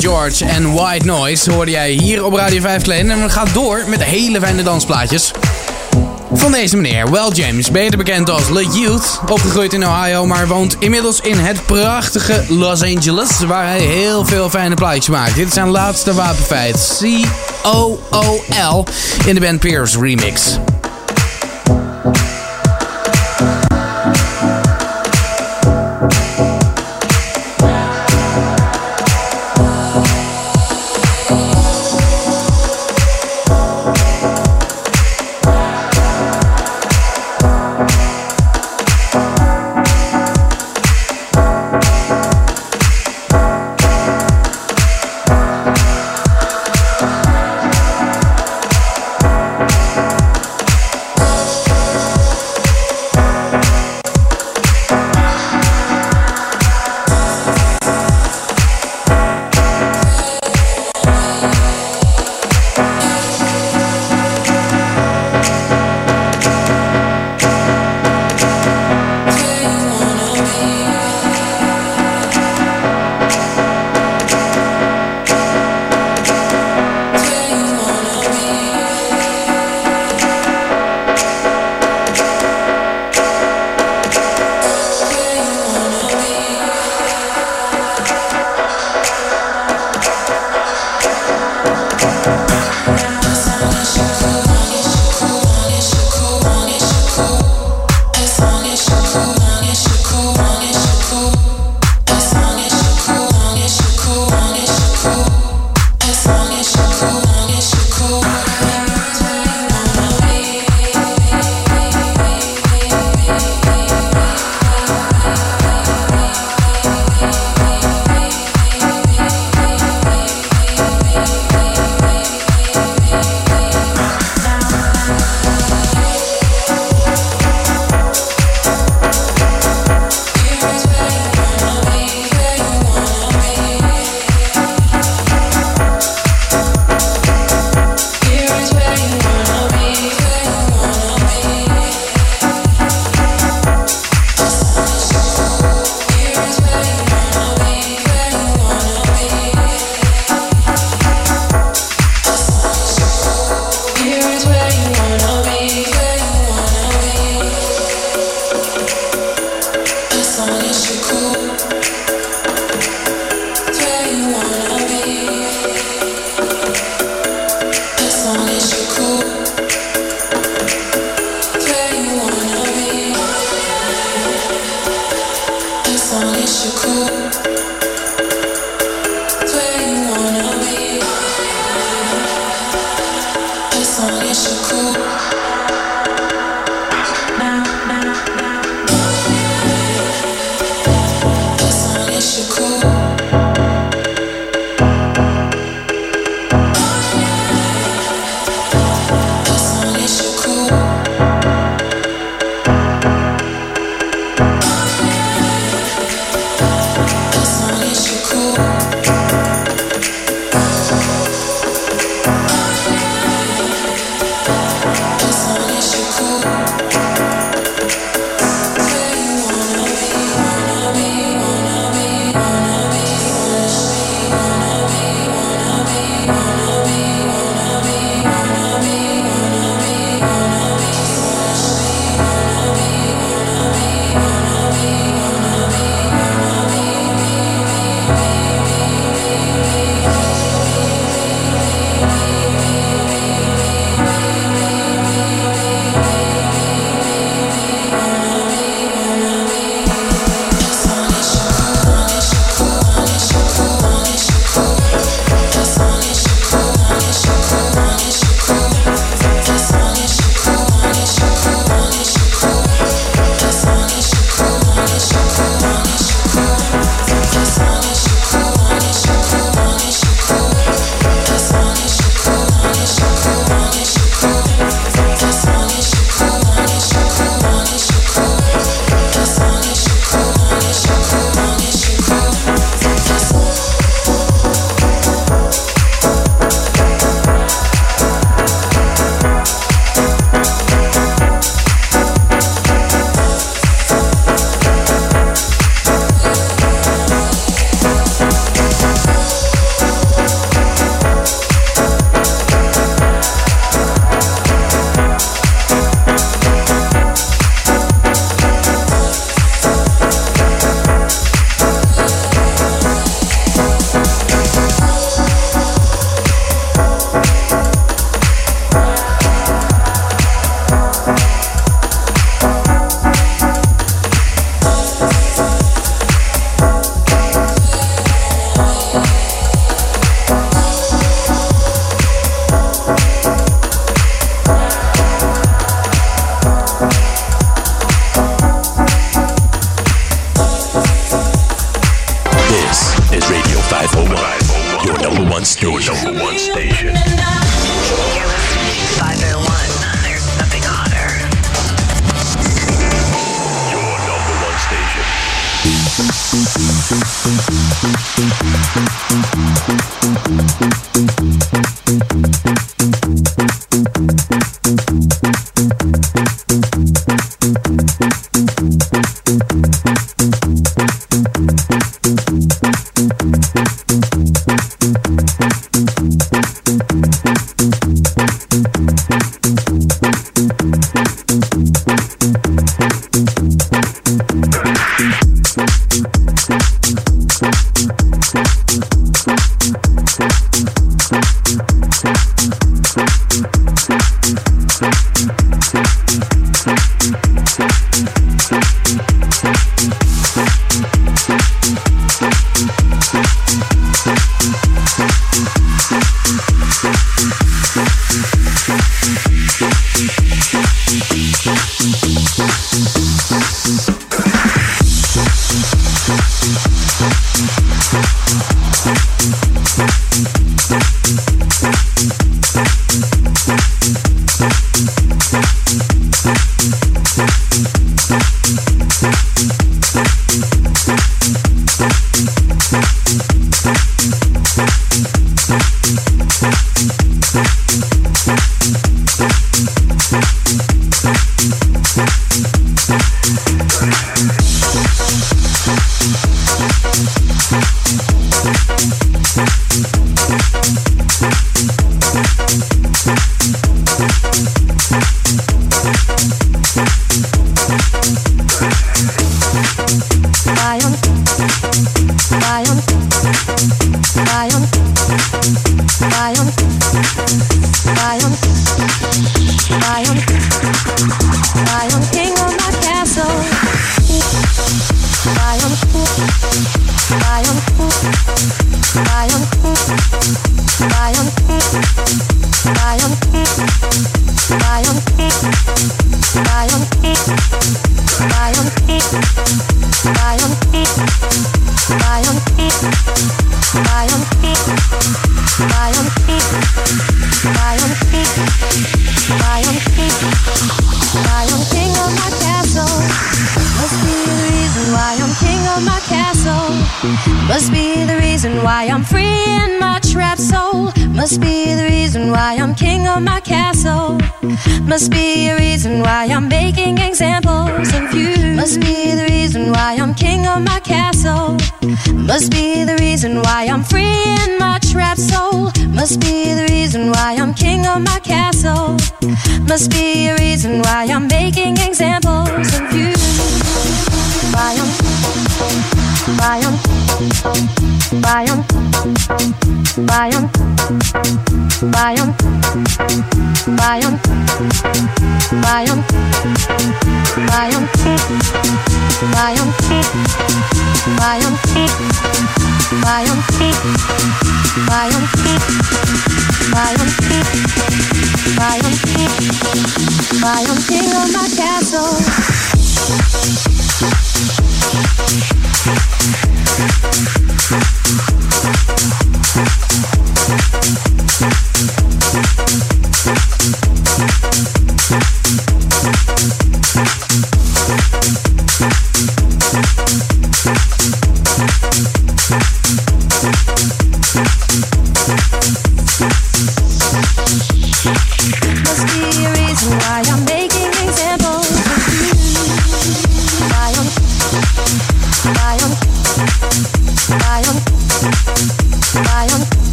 George en White Noise hoorde jij hier op Radio 5 Klein. En we gaan door met hele fijne dansplaatjes. Van deze meneer, Well James, beter bekend als The Youth. Opgegroeid in Ohio, maar woont inmiddels in het prachtige Los Angeles. Waar hij heel veel fijne plaatjes maakt. Dit is zijn laatste wapenfeit. C-O-O-L in de band Pierce Remix.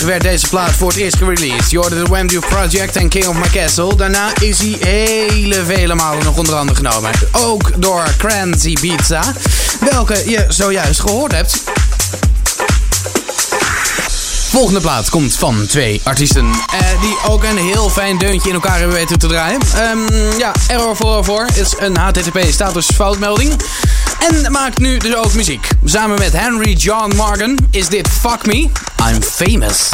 werd deze plaat voor het eerst gereleased. Je hoorde The Wembley Project en King of My Castle. Daarna is hij hele vele malen nog onder andere genomen. Ook door Cranzy Pizza, welke je zojuist gehoord hebt. Volgende plaat komt van twee artiesten eh, die ook een heel fijn deuntje in elkaar hebben weten te draaien. Ehm, ja, Error 404 is een HTTP status foutmelding En maakt nu dus ook muziek. Samen met Henry John Morgan is dit Fuck Me. I'm famous.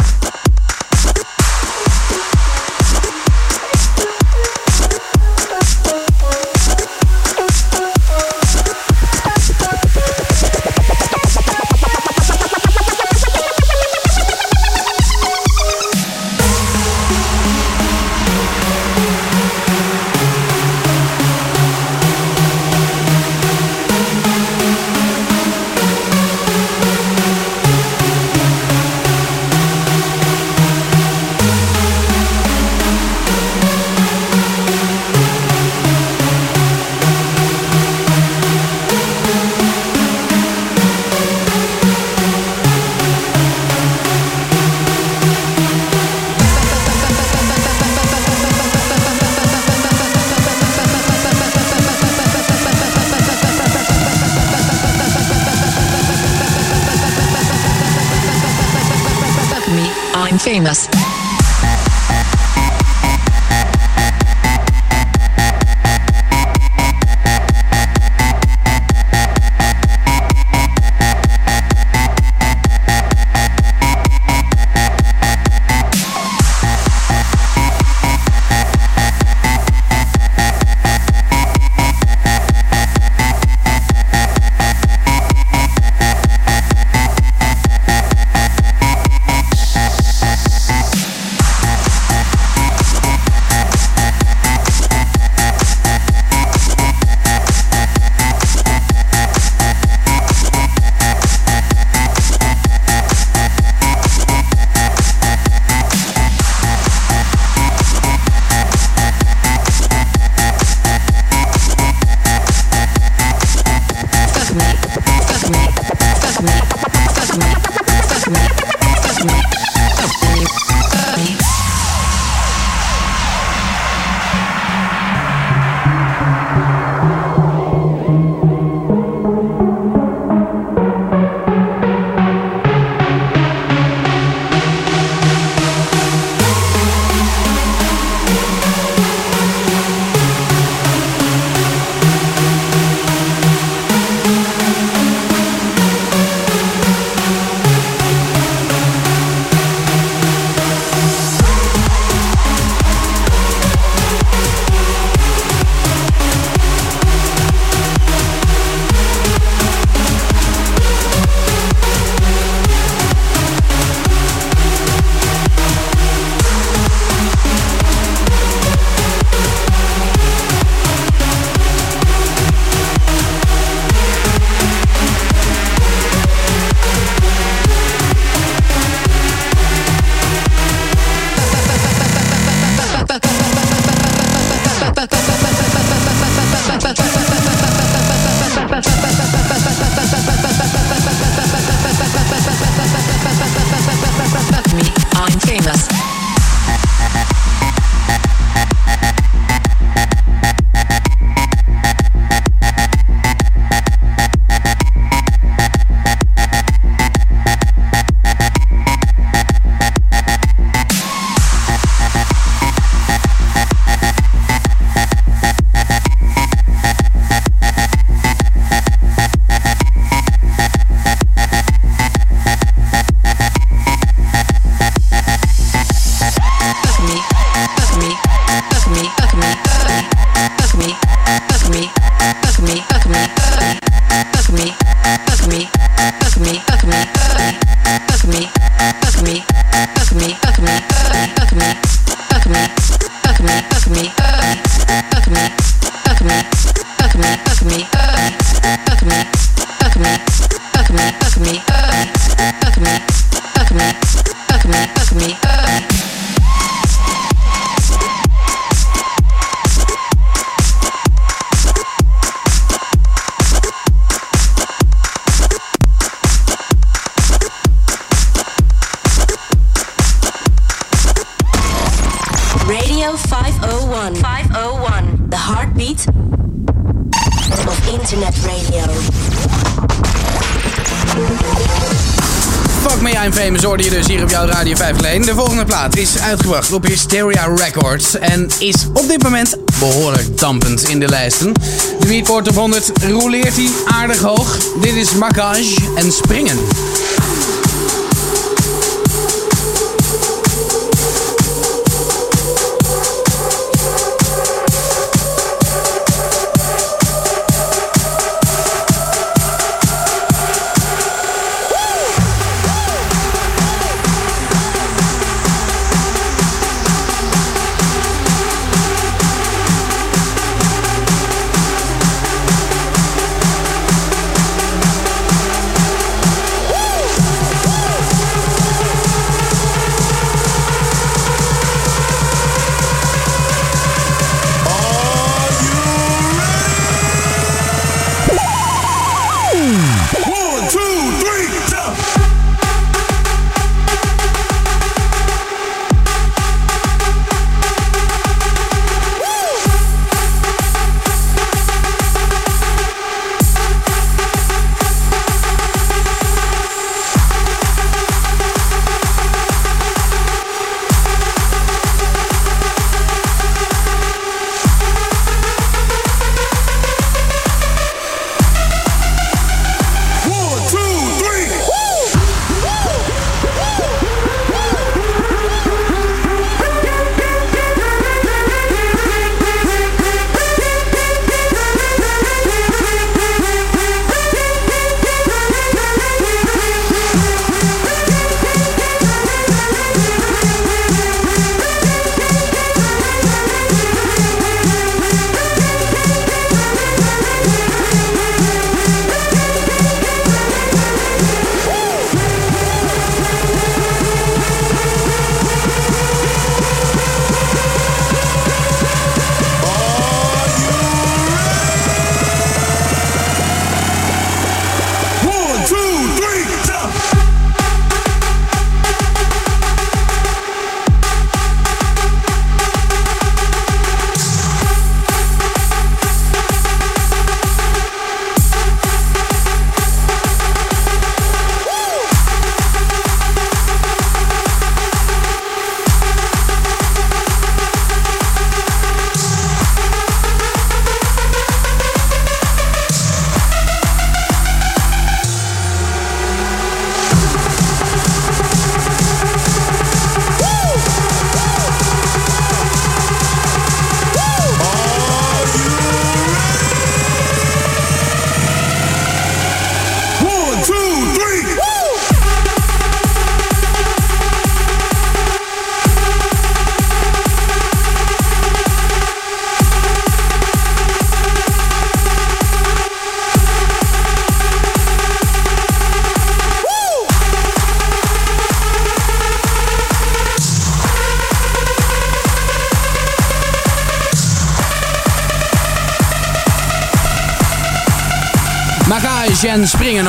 Uitgebracht op Hysteria Records en is op dit moment behoorlijk dampend in de lijsten. De Beatport op 100 roleert hij aardig hoog. Dit is Marcage en Springen.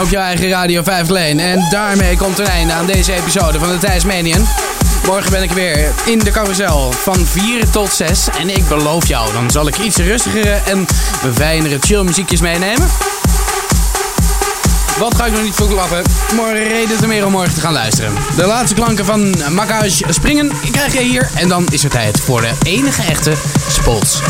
Op je eigen Radio 5 Lane. En daarmee komt een einde aan deze episode van de Thijs Manian. Morgen ben ik weer in de carousel van 4 tot 6. En ik beloof jou, dan zal ik iets rustigere en fijnere chill muziekjes meenemen. Wat ga ik nog niet verklappen? Morgen reden te meer om morgen te gaan luisteren. De laatste klanken van Makage springen krijg je hier. En dan is het tijd voor de enige echte spots.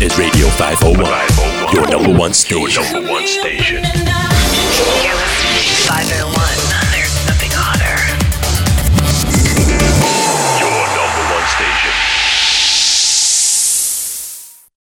Is Radio 501, your number one station. You're listening to 501.